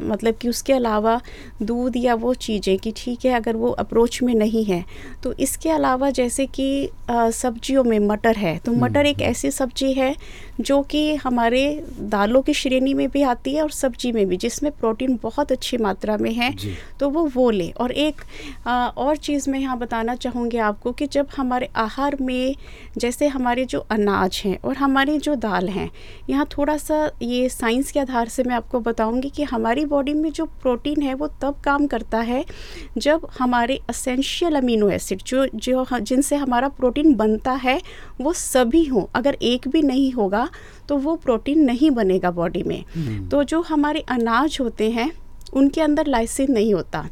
मतलब कि उसके अलावा दूध या वो चीज़ें कि ठीक है अगर वो अप्रोच में नहीं है तो इसके अलावा जैसे कि सब्जियों में मटर है तो मटर एक हम्म। ऐसी सब्ज़ी है जो कि हमारे दालों की श्रेणी में भी आती है और सब्ज़ी में भी जिसमें प्रोटीन बहुत अच्छी मात्रा में है तो वो वो ले। और एक आ, और चीज़ मैं यहाँ बताना चाहूँगी आपको कि जब हमारे आहार में जैसे हमारे जो अनाज हैं और हमारी जो दाल हैं यहाँ थोड़ा सा ये साइंस के आधार से मैं आपको बताऊँगी कि हमारी बॉडी में जो प्रोटीन है वो तब काम करता है जब हमारे असेंशियल अमीनो एसिड जो जो जिनसे हमारा प्रोटीन बनता है वो सभी हों। अगर एक भी नहीं होगा तो वो प्रोटीन नहीं बनेगा बॉडी में। हम्म। तो जो हमारे अनाज होते हैं उनके अंदर लाइसिन नहीं होता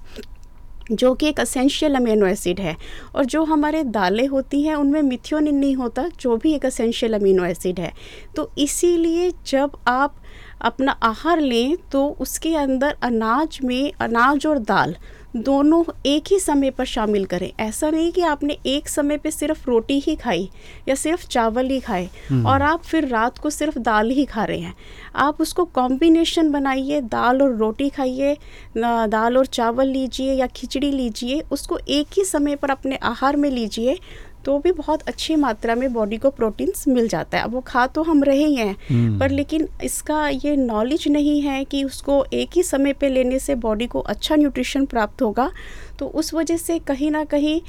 जो कि एक असेंशियल अमीनो एसिड है। और जो हमारे दालें होती हैं उनमें मिथियोनिन नहीं होता जो भी एक असेंशियल अमीनो एसिड है। तो इसीलिए जब आप अपना आहार लें तो उसके अंदर अनाज में अनाज और दाल दोनों एक ही समय पर शामिल करें ऐसा नहीं कि आपने एक समय पे सिर्फ़ रोटी ही खाई या सिर्फ़ चावल ही खाए हम्म। और आप फिर रात को सिर्फ़ दाल ही खा रहे हैं आप उसको कॉम्बिनेशन बनाइए दाल और रोटी खाइए दाल और चावल लीजिए या खिचड़ी लीजिए उसको एक ही समय पर अपने आहार में लीजिए तो भी बहुत अच्छी मात्रा में बॉडी को प्रोटीन्स मिल जाता है अब वो खा तो हम रहे ही हैं हम्म। पर लेकिन इसका ये नॉलेज नहीं है कि उसको एक ही समय पे लेने से बॉडी को अच्छा न्यूट्रिशन प्राप्त होगा तो उस वजह से कहीं ना कहीं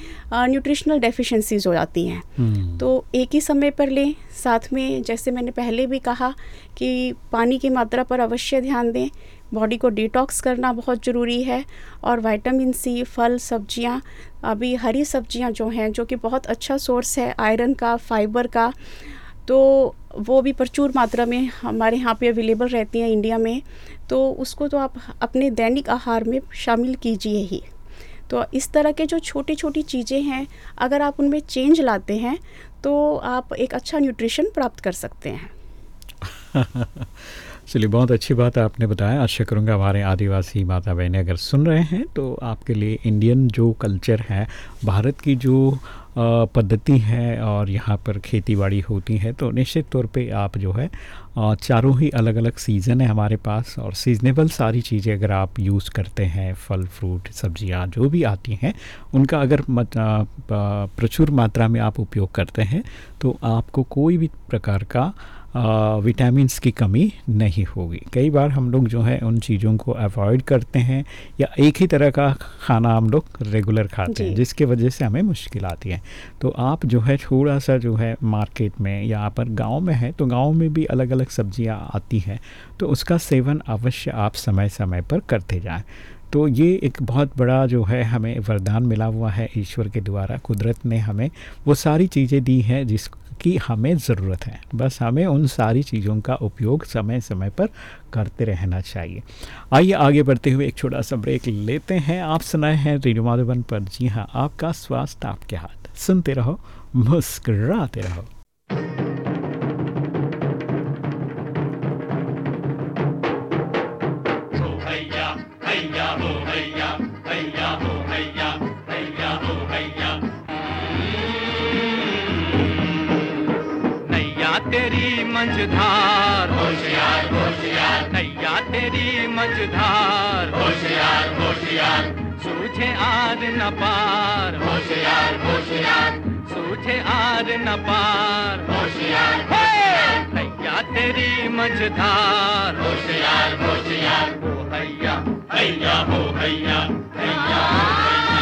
न्यूट्रिशनल डेफिशिएंसीज हो जाती हैं हम्म। तो एक ही समय पर लें साथ में जैसे मैंने पहले भी कहा कि पानी की मात्रा पर अवश्य ध्यान दें बॉडी को डिटॉक्स करना बहुत ज़रूरी है। और विटामिन सी फल, सब्ज़ियाँ, अभी हरी सब्ज़ियाँ जो हैं, जो कि बहुत अच्छा सोर्स है आयरन का फाइबर का तो वो भी प्रचुर मात्रा में हमारे यहाँ पे अवेलेबल रहती हैं इंडिया में। तो उसको तो आप अपने दैनिक आहार में शामिल कीजिए ही। तो इस तरह के जो छोटी छोटी चीज़ें हैं, अगर आप उनमें चेंज लाते हैं तो आप एक अच्छा न्यूट्रिशन प्राप्त कर सकते हैं। चलिए, बहुत अच्छी बात आपने बताया। आशा करूँगा हमारे आदिवासी माता बहनें अगर सुन रहे हैं तो आपके लिए इंडियन जो कल्चर है, भारत की जो पद्धति है और यहाँ पर खेती बाड़ी होती है तो निश्चित तौर पे आप जो है चारों ही अलग अलग सीज़न है हमारे पास और सीजनेबल सारी चीज़ें अगर आप यूज़ करते हैं, फल फ्रूट सब्ज़ियाँ, जो भी आती हैं, उनका अगर प्रचुर मात्रा में आप उपयोग करते हैं तो आपको कोई भी प्रकार का विटामिन की कमी नहीं होगी। कई बार हम लोग जो है उन चीज़ों को अवॉइड करते हैं या एक ही तरह का खाना हम लोग रेगुलर खाते हैं जिसके वजह से हमें मुश्किल आती है। तो आप जो है थोड़ा सा जो है मार्केट में या पर गाँव में है तो गाँव में भी अलग अलग सब्ज़ियाँ आती हैं तो उसका सेवन अवश्य आप समय समय पर करते जाएँ। तो ये एक बहुत बड़ा जो है हमें वरदान मिला हुआ है ईश्वर के द्वारा कुदरत ने हमें वो सारी चीज़ें दी हैं जिसकी हमें ज़रूरत है। बस हमें उन सारी चीज़ों का उपयोग समय समय पर करते रहना चाहिए। आइए आगे बढ़ते हुए एक छोटा सा ब्रेक लेते हैं। आप सुनाए हैं रेडियो पर। जी हाँ आपका स्वास्थ्य आपके हाथ। सुनते रहो, मुस्कराते रहो। मझधार। होशियार होशियार नैया तेरी मझधार। होशियार होशियार सूझे आर न पार। होशियार होशियार सूझे आर न पार। होशियार नैया तेरी मझधार। होशियार होशियार हो हैया हैया, हो हैया हैया।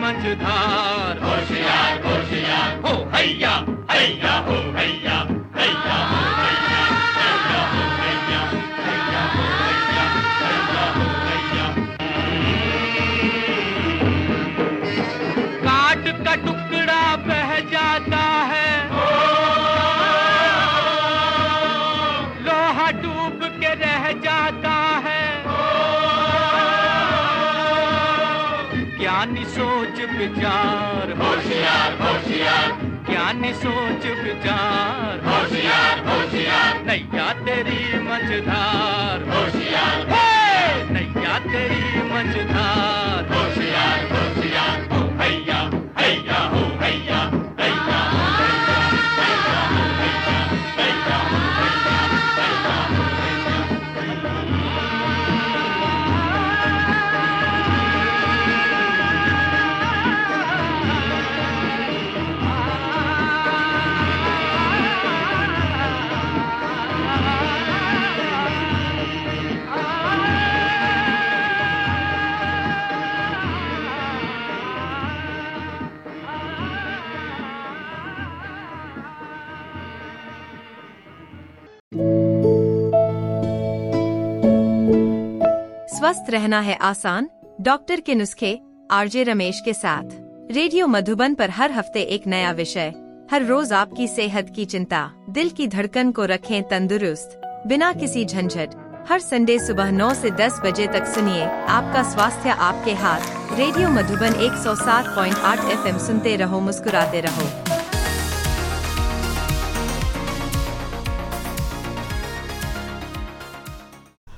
मझधार। होशियार होशियार। हो हैया हैया हो हैया हैया हो हैया हैया नैया तेरी मझधार। होशियार। नैया तेरी मझधार। रहना है आसान डॉक्टर के नुस्खे, आरजे रमेश के साथ। रेडियो मधुबन पर हर हफ़्ते एक नया विषय, हर रोज आपकी सेहत की चिंता, दिल की धड़कन को रखें तंदुरुस्त, बिना किसी झंझट। हर संडे सुबह 9 से 10 बजे तक सुनिए आपका स्वास्थ्य आपके हाथ। रेडियो मधुबन 107.8 एफएम सुनते रहो, मुस्कुराते रहो।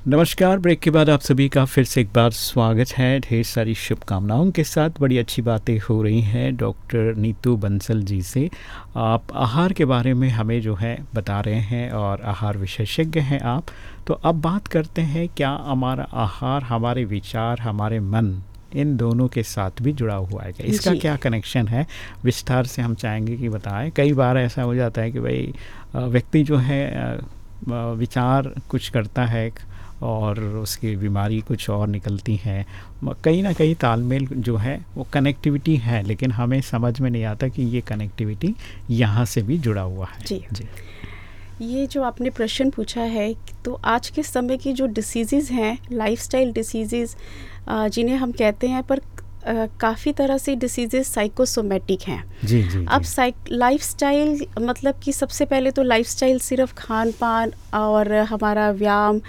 नमस्कार ब्रेक के बाद आप सभी का फिर से एक बार स्वागत है। ढेर सारी शुभकामनाओं के साथ बड़ी अच्छी बातें हो रही हैं। डॉक्टर नीतू बंसल जी से आप आहार के बारे में हमें जो है बता रहे हैं और आहार विशेषज्ञ हैं आप। तो अब बात करते हैं क्या हमारा आहार हमारे विचार हमारे मन इन दोनों के साथ भी जुड़ा हुआ है इसका क्या कनेक्शन है? विस्तार से हम चाहेंगे कि बताएँ। कई बार ऐसा हो जाता है कि भाई व्यक्ति जो है विचार कुछ करता है और उसकी बीमारी कुछ और निकलती हैं। कहीं ना कहीं तालमेल जो है वो कनेक्टिविटी है लेकिन हमें समझ में नहीं आता कि ये कनेक्टिविटी यहाँ से भी जुड़ा हुआ है। जी। जी। ये जो आपने प्रश्न पूछा है तो आज के समय की जो डिसीज़ हैं लाइफस्टाइल डिसीज़ जिन्हें हम कहते हैं पर काफ़ी तरह से डिसीजेज साइकोसोमेटिक हैं। जी जी अब लाइफ स्टाइल मतलब कि सबसे पहले तो लाइफ स्टाइल सिर्फ़ खान पान और हमारा व्यायाम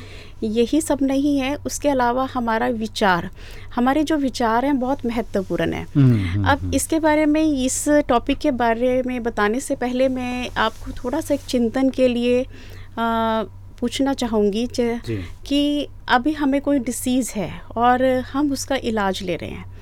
यही सब नहीं है। उसके अलावा हमारा विचार हमारे जो विचार हैं बहुत महत्वपूर्ण है। हम्म, हम्म, अब हम्म। इसके बारे में इस टॉपिक के बारे में बताने से पहले मैं आपको थोड़ा सा एक चिंतन के लिए आ, पूछना चाहूँगी कि अभी हमें कोई डिसीज़ है और हम उसका इलाज ले रहे हैं।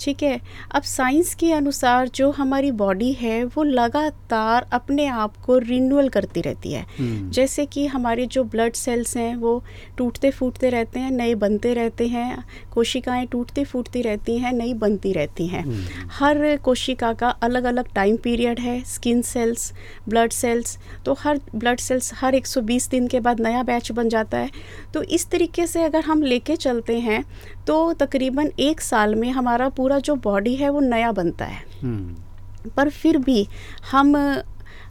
ठीक है? अब साइंस के अनुसार जो हमारी बॉडी है वो लगातार अपने आप को रिन्यूअल करती रहती है। हम्म। जैसे कि हमारे जो ब्लड सेल्स हैं वो टूटते फूटते रहते हैं नए बनते रहते हैं कोशिकाएँ टूटती फूटती रहती हैं नई बनती रहती हैं। हर कोशिका का अलग अलग टाइम पीरियड है स्किन सेल्स ब्लड सेल्स तो हर ब्लड सेल्स हर 120 दिन के बाद नया बैच बन जाता है। तो इस तरीके से अगर हम लेके चलते हैं तो तकरीबन एक साल में हमारा पूरा जो बॉडी है वो नया बनता है। हम्म, पर फिर भी हम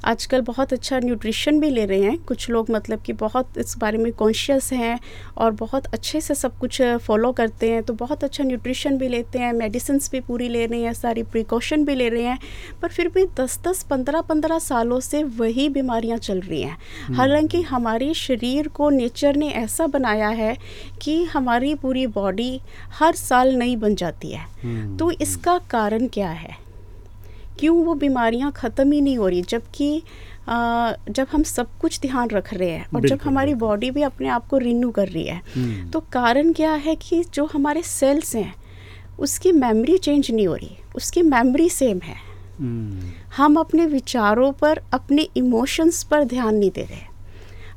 आजकल बहुत अच्छा न्यूट्रिशन भी ले रहे हैं। कुछ लोग मतलब कि बहुत इस बारे में कॉन्शियस हैं और बहुत अच्छे से सब कुछ फॉलो करते हैं। तो बहुत अच्छा न्यूट्रिशन भी लेते हैं मेडिसिन भी पूरी ले रहे हैं सारी प्रिकॉशन भी ले रहे हैं। पर फिर भी 10-10 15-15 सालों से वही बीमारियाँ चल रही हैं। हालाँकि हमारे शरीर को नेचर ने ऐसा बनाया है कि हमारी पूरी बॉडी हर साल नई बन जाती है। हम्म, तो इसका कारण क्या है? क्यों वो बीमारियाँ ख़त्म ही नहीं हो रही? जबकि जब हम सब कुछ ध्यान रख रहे हैं और जब हमारी बॉडी भी अपने आप को रिन्यू कर रही है हम्म, तो कारण क्या है कि जो हमारे सेल्स हैं उसकी मेमोरी चेंज नहीं हो रही उसकी मेमोरी सेम है। हम्म, हम अपने विचारों पर अपने इमोशंस पर ध्यान नहीं दे रहे।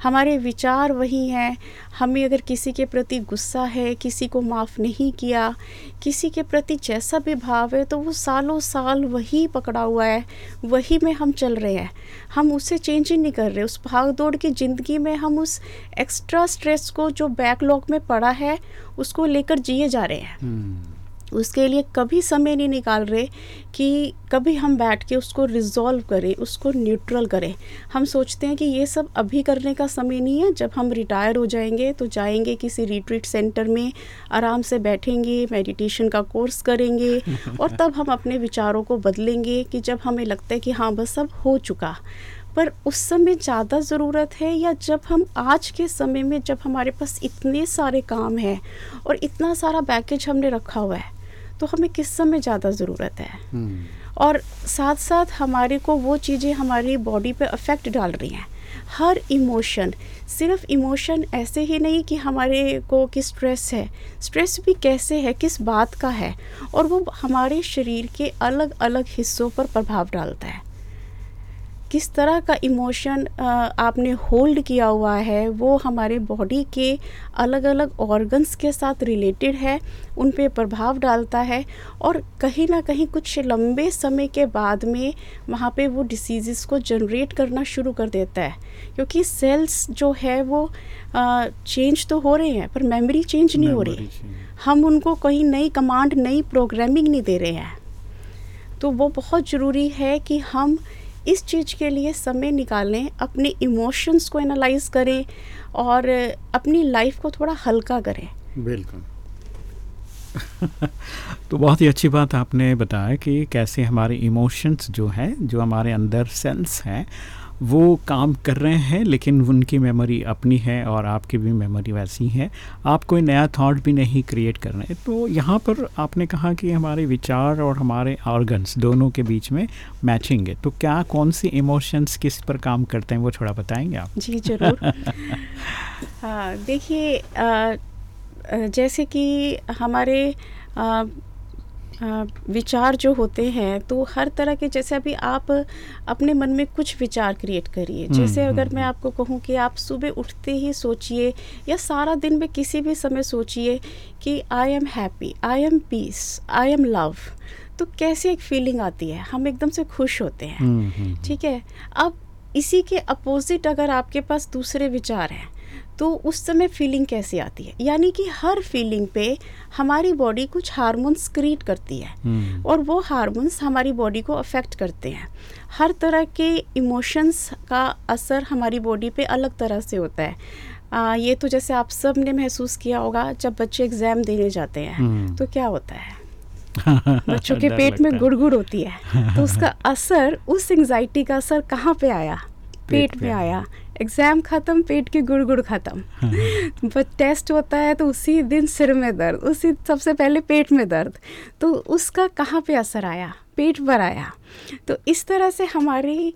हमारे विचार वही हैं। हमें अगर किसी के प्रति गुस्सा है किसी को माफ़ नहीं किया किसी के प्रति जैसा भी भाव है तो वो सालों साल वही पकड़ा हुआ है वही में हम चल रहे हैं। हम उसे चेंज ही नहीं कर रहे। उस भाग दौड़ की ज़िंदगी में हम उस एक्स्ट्रा स्ट्रेस को जो बैकलॉग में पड़ा है उसको लेकर जिए जा रहे हैं। हम्म, उसके लिए कभी समय नहीं निकाल रहे कि कभी हम बैठ के उसको रिजॉल्व करें उसको न्यूट्रल करें। हम सोचते हैं कि ये सब अभी करने का समय नहीं है। जब हम रिटायर हो जाएँगे तो जाएँगे किसी रिट्रीट सेंटर में आराम से बैठेंगे मेडिटेशन का कोर्स करेंगे और तब हम अपने विचारों को बदलेंगे कि जब हमें लगता है कि हाँ बस सब हो चुका। पर उस समय ज़्यादा ज़रूरत है या जब हम आज के समय में जब हमारे पास इतने सारे काम हैं और इतना सारा पैकेज हमने रखा हुआ है? तो हमें किस समय ज़्यादा ज़रूरत है? हम्म, और साथ साथ हमारे को वो चीज़ें हमारी बॉडी पे अफेक्ट डाल रही हैं। हर इमोशन सिर्फ़ इमोशन ऐसे ही नहीं कि हमारे को कि स्ट्रेस है। स्ट्रेस भी कैसे है किस बात का है? और वो हमारे शरीर के अलग अलग हिस्सों पर प्रभाव डालता है। किस तरह का इमोशन आपने होल्ड किया हुआ है वो हमारे बॉडी के अलग अलग ऑर्गन्स के साथ रिलेटेड है उन पे प्रभाव डालता है और कहीं ना कहीं कुछ लंबे समय के बाद में वहाँ पे वो डिसीज़ को जनरेट करना शुरू कर देता है। क्योंकि सेल्स जो है वो चेंज तो हो रहे हैं पर मेमोरी चेंज नहीं हो रही। हम उनको कहीं नई कमांड नई प्रोग्रामिंग नहीं दे रहे हैं। तो वो बहुत ज़रूरी है कि हम इस चीज़ के लिए समय निकालें, अपने इमोशंस को एनालाइज करें और अपनी लाइफ को थोड़ा हल्का करें। बिल्कुल। तो बहुत ही अच्छी बात आपने बताया कि कैसे हमारे इमोशंस जो हैं, जो हमारे अंदर सेंस हैं वो काम कर रहे हैं लेकिन उनकी मेमोरी अपनी है और आपकी भी मेमोरी वैसी है। आप कोई नया थॉट भी नहीं क्रिएट कर रहे तो यहाँ पर आपने कहा कि हमारे विचार और हमारे ऑर्गन्स दोनों के बीच में मैचिंग है। तो क्या कौन सी इमोशंस किस पर काम करते हैं वो थोड़ा बताएँगे आप? जी ज़रूर। हाँ देखिए जैसे कि हमारे अ, विचार जो होते हैं तो हर तरह के जैसे अभी आप अपने मन में कुछ विचार क्रिएट करिए। हम्म, जैसे हम्म, अगर मैं आपको कहूँ कि आप सुबह उठते ही सोचिए या सारा दिन में किसी भी समय सोचिए कि I am happy I am peace I am love तो कैसे एक फीलिंग आती है? हम एकदम से खुश होते हैं। हम्म, हम्म, ठीक है? अब इसी के अपोजिट अगर आपके पास दूसरे विचार हैं तो उस समय फीलिंग कैसे आती है? यानी कि हर फीलिंग पे हमारी बॉडी कुछ हार्मोन्स क्रिएट करती है। हम्म, और वो हार्मोन्स हमारी बॉडी को अफेक्ट करते हैं। हर तरह के इमोशंस का असर हमारी बॉडी पे अलग तरह से होता है। आ, ये तो जैसे आप सबने महसूस किया होगा जब बच्चे एग्ज़ाम देने जाते हैं हम्म। तो क्या होता है? बच्चों के पेट में गुड़गुड़ होती है। तो उसका असर उस एंजाइटी का असर कहाँ पे आया? पेट पे आया। एग्ज़ाम ख़त्म पेट की गुड़ गुड़ ख़त्म। बट टेस्ट होता है तो उसी दिन सिर में दर्द उसी सबसे पहले पेट में दर्द। तो उसका कहाँ पे असर आया? पेट पर आया। तो इस तरह से हमारी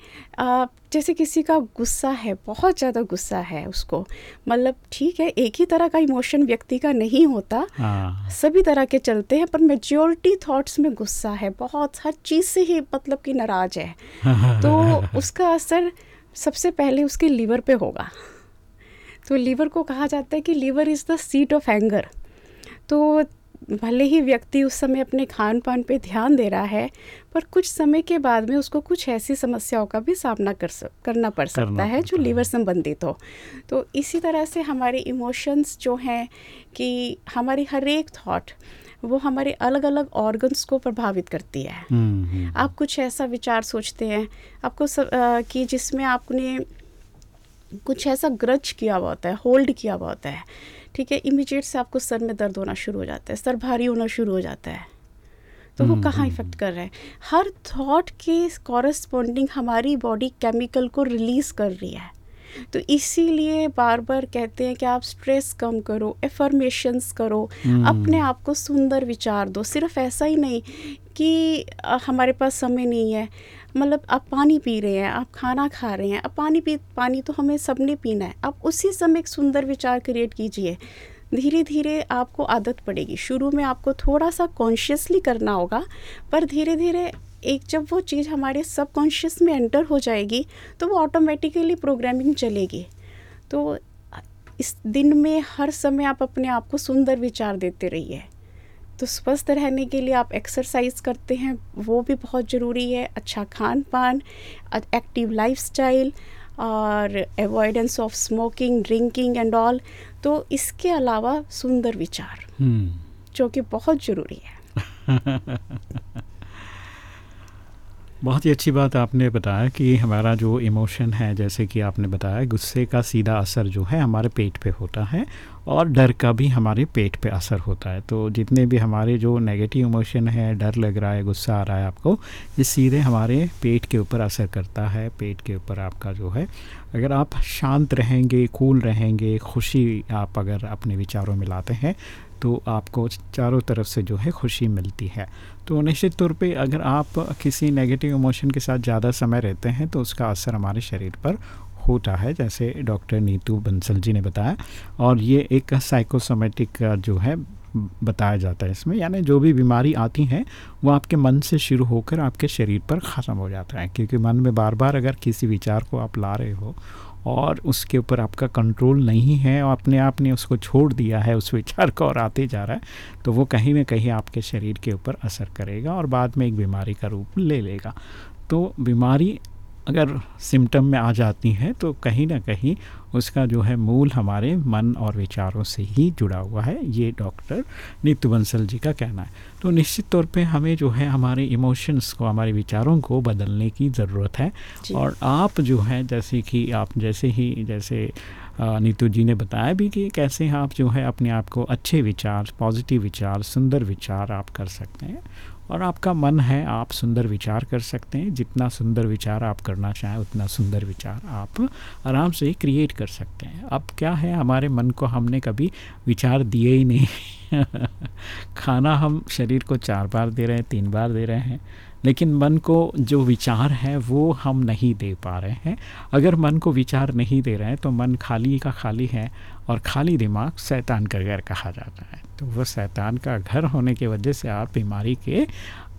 जैसे किसी का गुस्सा है बहुत ज़्यादा गुस्सा है उसको। मतलब ठीक है एक ही तरह का इमोशन व्यक्ति का नहीं होता। हाँ। सभी तरह के चलते हैं पर मेजोरिटी थॉट्स में गुस्सा है बहुत। हर चीज़ से ही मतलब कि नाराज़ है। तो उसका असर सबसे पहले उसके लीवर पे होगा। तो लीवर को कहा जाता है कि liver is the seat of anger. तो भले ही व्यक्ति उस समय अपने खान पान पे ध्यान दे रहा है पर कुछ समय के बाद में उसको कुछ ऐसी समस्याओं का भी सामना कर सक, करना पड़ सकता करना है जो लीवर संबंधित हो। तो इसी तरह से हमारे इमोशंस जो हैं कि हमारी हर एक थॉट वो हमारे अलग अलग ऑर्गन्स को प्रभावित करती है। हम्म, हम्म। आप कुछ ऐसा विचार सोचते हैं आपको सब, आ, कि जिसमें आपने कुछ ऐसा ग्रज किया हुआ होता है होल्ड किया हुआ होता है ठीक है इमीडिएट से आपको सर में दर्द होना शुरू हो जाता है सर भारी होना शुरू हो जाता है। तो वो हम्म, कहाँ इफ़ेक्ट कर रहा है? हर थॉट के कॉरस्पॉन्डिंग हमारी बॉडी केमिकल को रिलीज़ कर रही है। तो इसीलिए बार बार कहते हैं कि आप स्ट्रेस कम करो एफर्मेशंस करो अपने आप को सुंदर विचार दो। सिर्फ़ ऐसा ही नहीं कि हमारे पास समय नहीं है। मतलब आप पानी पी रहे हैं आप खाना खा रहे हैं अब पानी पी पानी तो हमें सबने पीना है। आप उसी समय एक सुंदर विचार क्रिएट कीजिए। धीरे धीरे आपको आदत पड़ेगी। शुरू में आपको थोड़ा सा कॉन्शियसली करना होगा पर धीरे धीरे एक जब वो चीज़ हमारे सबकॉन्शियस में एंटर हो जाएगी तो वो ऑटोमेटिकली प्रोग्रामिंग चलेगी। तो इस दिन में हर समय आप अपने आप को सुंदर विचार देते रहिए। तो स्वस्थ रहने के लिए आप एक्सरसाइज करते हैं वो भी बहुत ज़रूरी है। अच्छा खान पान एक्टिव लाइफस्टाइल और avoidance of smoking drinking and all तो इसके अलावा सुंदर विचार हम्म। जो कि बहुत ज़रूरी है। बहुत ही अच्छी बात आपने बताया कि हमारा जो इमोशन है, जैसे कि आपने बताया, गुस्से का सीधा असर जो है हमारे पेट पे होता है और डर का भी हमारे पेट पे असर होता है। तो जितने भी हमारे जो नेगेटिव इमोशन है, डर लग रहा है, गुस्सा आ रहा है आपको, ये सीधे हमारे पेट के ऊपर असर करता है, पेट के ऊपर आपका जो है। अगर आप शांत रहेंगे कूल रहेंगे, खुशी आप अगर अपने विचारों में लाते हैं तो आपको चारों तरफ़ से जो है खुशी मिलती है। तो निश्चित तौर पे अगर आप किसी नेगेटिव इमोशन के साथ ज़्यादा समय रहते हैं तो उसका असर हमारे शरीर पर होता है, जैसे डॉक्टर नीतू बंसल जी ने बताया। और ये एक साइकोसोमेटिक जो है, बताया जाता है इसमें। यानी जो भी बीमारी आती है, वो आपके मन से शुरू होकर आपके शरीर पर ख़त्म हो जाता है। क्योंकि मन में बार बार अगर किसी विचार को आप ला रहे हो और उसके ऊपर आपका कंट्रोल नहीं है और अपने आप ने उसको छोड़ दिया है, उस विचार को और आते जा रहा है तो वो कहीं ना कहीं आपके शरीर के ऊपर असर करेगा और बाद में एक बीमारी का रूप ले लेगा। तो बीमारी अगर सिम्टम में आ जाती हैं तो कहीं ना कहीं उसका जो है मूल हमारे मन और विचारों से ही जुड़ा हुआ है। ये डॉक्टर नित्य बंसल जी का कहना है। तो निश्चित तौर पे हमें जो है हमारे इमोशंस को हमारे विचारों को बदलने की ज़रूरत है। और आप जो है जैसे कि आप जैसे ही जैसे नीतू जी ने बताया भी कि कैसे आप जो है अपने आप को अच्छे विचार पॉजिटिव विचार सुंदर विचार आप कर सकते हैं। और आपका मन है, आप सुंदर विचार कर सकते हैं। जितना सुंदर विचार आप करना चाहें, उतना सुंदर विचार आप आराम से क्रिएट कर सकते हैं। अब क्या है, हमारे मन को हमने कभी विचार दिए ही नहीं। खाना हम शरीर को चार बार दे रहे हैं, तीन बार दे रहे हैं। लेकिन मन को जो विचार है, वो हम नहीं दे पा रहे हैं। अगर मन को विचार नहीं दे रहे हैं तो मन खाली का खाली है और खाली दिमाग शैतान का घर कहा जाता है। तो वह शैतान का घर होने की वजह से आप बीमारी के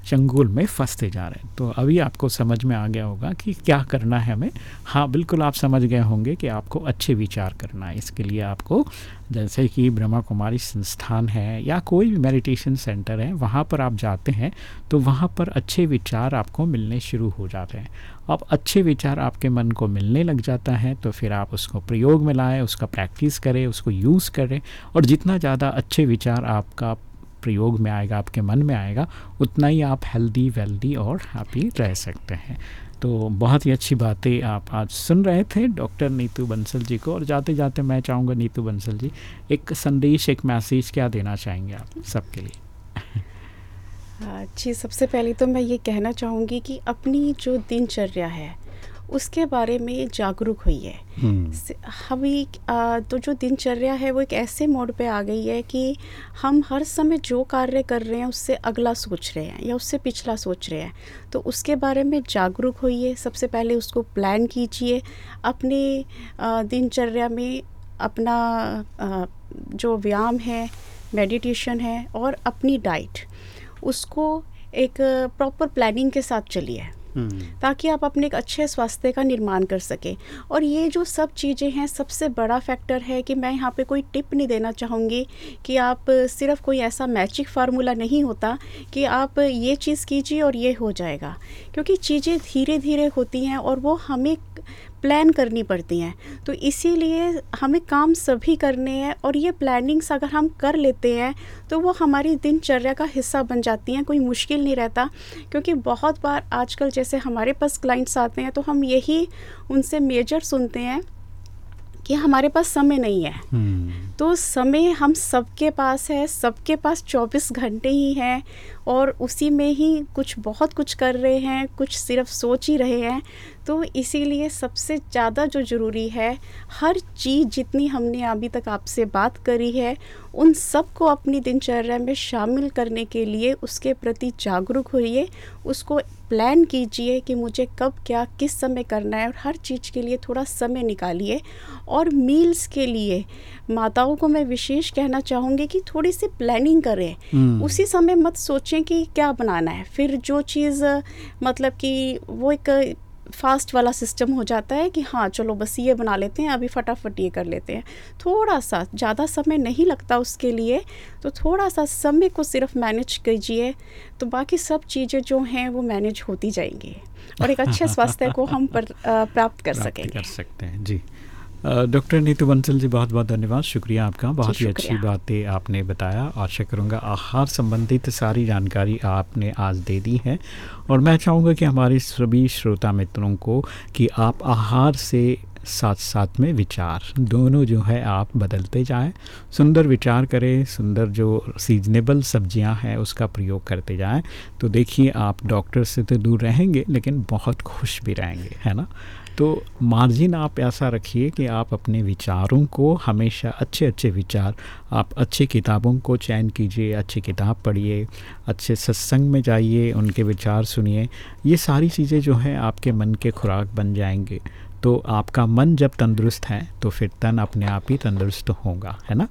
चंगुल में फंसते जा रहे हैं। तो अभी आपको समझ में आ गया होगा कि क्या करना है हमें। हाँ बिल्कुल आप समझ गए होंगे कि आपको अच्छे विचार करना है। इसके लिए आपको जैसे कि ब्रह्मा कुमारी संस्थान है या कोई भी मेडिटेशन सेंटर है, वहाँ पर आप जाते हैं तो वहाँ पर अच्छे विचार आपको मिलने शुरू हो जाते हैं। अब अच्छे विचार आपके मन को मिलने लग जाता है तो फिर आप उसको प्रयोग में लाएँ, उसका प्रैक्टिस करें, उसको यूज़ करें और जितना ज़्यादा अच्छे विचार आपका प्रयोग में आएगा आपके मन में आएगा उतना ही आप हेल्दी वेल्दी और हैप्पी रह सकते हैं। तो बहुत ही अच्छी बातें आप आज सुन रहे थे डॉक्टर नीतू बंसल जी को। और जाते जाते मैं चाहूँगा नीतू बंसल जी एक संदेश एक मैसेज क्या देना चाहेंगे आप सबके लिए? हाँ, जी सबसे पहले तो मैं ये कहना चाहूँगी कि अपनी जो दिनचर्या है उसके बारे में जागरूक हुई है। अभी तो जो दिनचर्या है वो एक ऐसे मोड पे आ गई है कि हम हर समय जो कार्य कर रहे हैं उससे अगला सोच रहे हैं या उससे पिछला सोच रहे हैं। तो उसके बारे में जागरूक होइए सबसे पहले उसको प्लान कीजिए अपने दिनचर्या में अपना जो व्यायाम है मेडिटेशन है और अपनी डाइट उसको एक प्रॉपर प्लानिंग के साथ चलिए। हम्म। ताकि आप अपने एक अच्छे स्वास्थ्य का निर्माण कर सकें। और ये जो सब चीज़ें हैं, सबसे बड़ा फैक्टर है कि मैं यहाँ पे कोई टिप नहीं देना चाहूँगी कि आप सिर्फ़ कोई ऐसा मैजिक फार्मूला नहीं होता कि आप ये चीज़ कीजिए और ये हो जाएगा। क्योंकि चीज़ें धीरे धीरे होती हैं और वो हमें प्लान करनी पड़ती हैं। तो इसीलिए हमें काम सभी करने हैं और ये प्लानिंग्स अगर हम कर लेते हैं तो वो हमारी दिनचर्या का हिस्सा बन जाती हैं कोई मुश्किल नहीं रहता। क्योंकि बहुत बार आजकल जैसे हमारे पास क्लाइंट्स आते हैं तो हम यही उनसे मेजर सुनते हैं कि हमारे पास समय नहीं है। hmm. तो समय हम सबके पास है सबके पास 24 घंटे ही हैं और उसी में ही कुछ बहुत कुछ कर रहे हैं कुछ सिर्फ़ सोच ही रहे हैं। तो इसीलिए सबसे ज़्यादा जो ज़रूरी है हर चीज़ जितनी हमने अभी तक आपसे बात करी है उन सबको अपनी दिनचर्या में शामिल करने के लिए उसके प्रति जागरूक होइए। उसको प्लान कीजिए कि मुझे कब क्या किस समय करना है और हर चीज़ के लिए थोड़ा समय निकालिए। और मील्स के लिए माताओं को मैं विशेष कहना चाहूँगी कि थोड़ी सी प्लानिंग करें। हम्म। उसी समय मत सोचें कि क्या बनाना है। फिर जो चीज़ मतलब कि वो एक फास्ट वाला सिस्टम हो जाता है कि हाँ चलो बस ये बना लेते हैं अभी फटाफट ये कर लेते हैं। थोड़ा सा ज़्यादा समय नहीं लगता उसके लिए तो थोड़ा सा समय को सिर्फ़ मैनेज कीजिए तो बाकी सब चीज़ें जो हैं वो मैनेज होती जाएँगी और एक अच्छे स्वास्थ्य को हम पर, प्राप्त कर सकेंगे कर सकते हैं जी। डॉक्टर नीतू बंसल जी बहुत बहुत धन्यवाद। शुक्रिया आपका। बहुत ही अच्छी बातें आपने बताया। आशा करूँगा आहार संबंधित सारी जानकारी आपने आज दे दी है। और मैं चाहूँगा कि हमारे सभी श्रोता मित्रों को कि आप आहार से साथ साथ में विचार दोनों जो है आप बदलते जाएँ सुंदर विचार करें सुंदर जो सीजनेबल सब्ज़ियाँ हैं उसका प्रयोग करते जाएँ। तो देखिए आप डॉक्टर से तो दूर रहेंगे लेकिन बहुत खुश भी रहेंगे है ना? तो मार्जिन आप ऐसा रखिए कि आप अपने विचारों को हमेशा अच्छे अच्छे विचार, आप अच्छी किताबों को चयन कीजिए, अच्छी किताब पढ़िए, अच्छे सत्संग में जाइए, उनके विचार सुनिए। ये सारी चीज़ें जो हैं आपके मन के खुराक बन जाएँगे। तो आपका मन जब तंदुरुस्त है तो फिर तन अपने आप ही तंदुरुस्त होगा, है ना?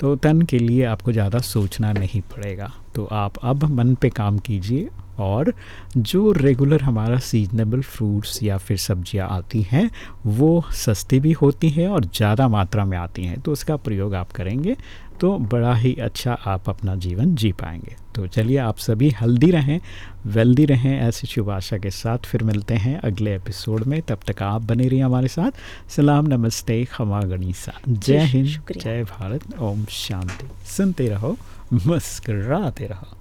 तो तन के लिए आपको ज़्यादा सोचना नहीं पड़ेगा। तो आप अब मन पे काम कीजिए और जो रेगुलर हमारा सीजनेबल फ्रूट्स या फिर सब्ज़ियाँ आती हैं वो सस्ती भी होती हैं और ज़्यादा मात्रा में आती हैं। तो उसका प्रयोग आप करेंगे तो बड़ा ही अच्छा आप अपना जीवन जी पाएँगे। तो चलिए आप सभी हेल्दी रहें वेल्दी रहें ऐसी शुभ आशा के साथ फिर मिलते हैं अगले एपिसोड में। तब तक आप बने रहिए हमारे साथ। सलाम नमस्ते खमा गणिसा। जय हिंद जय भारत ओम शांति। सुनते रहो। मुस्कराते रहो.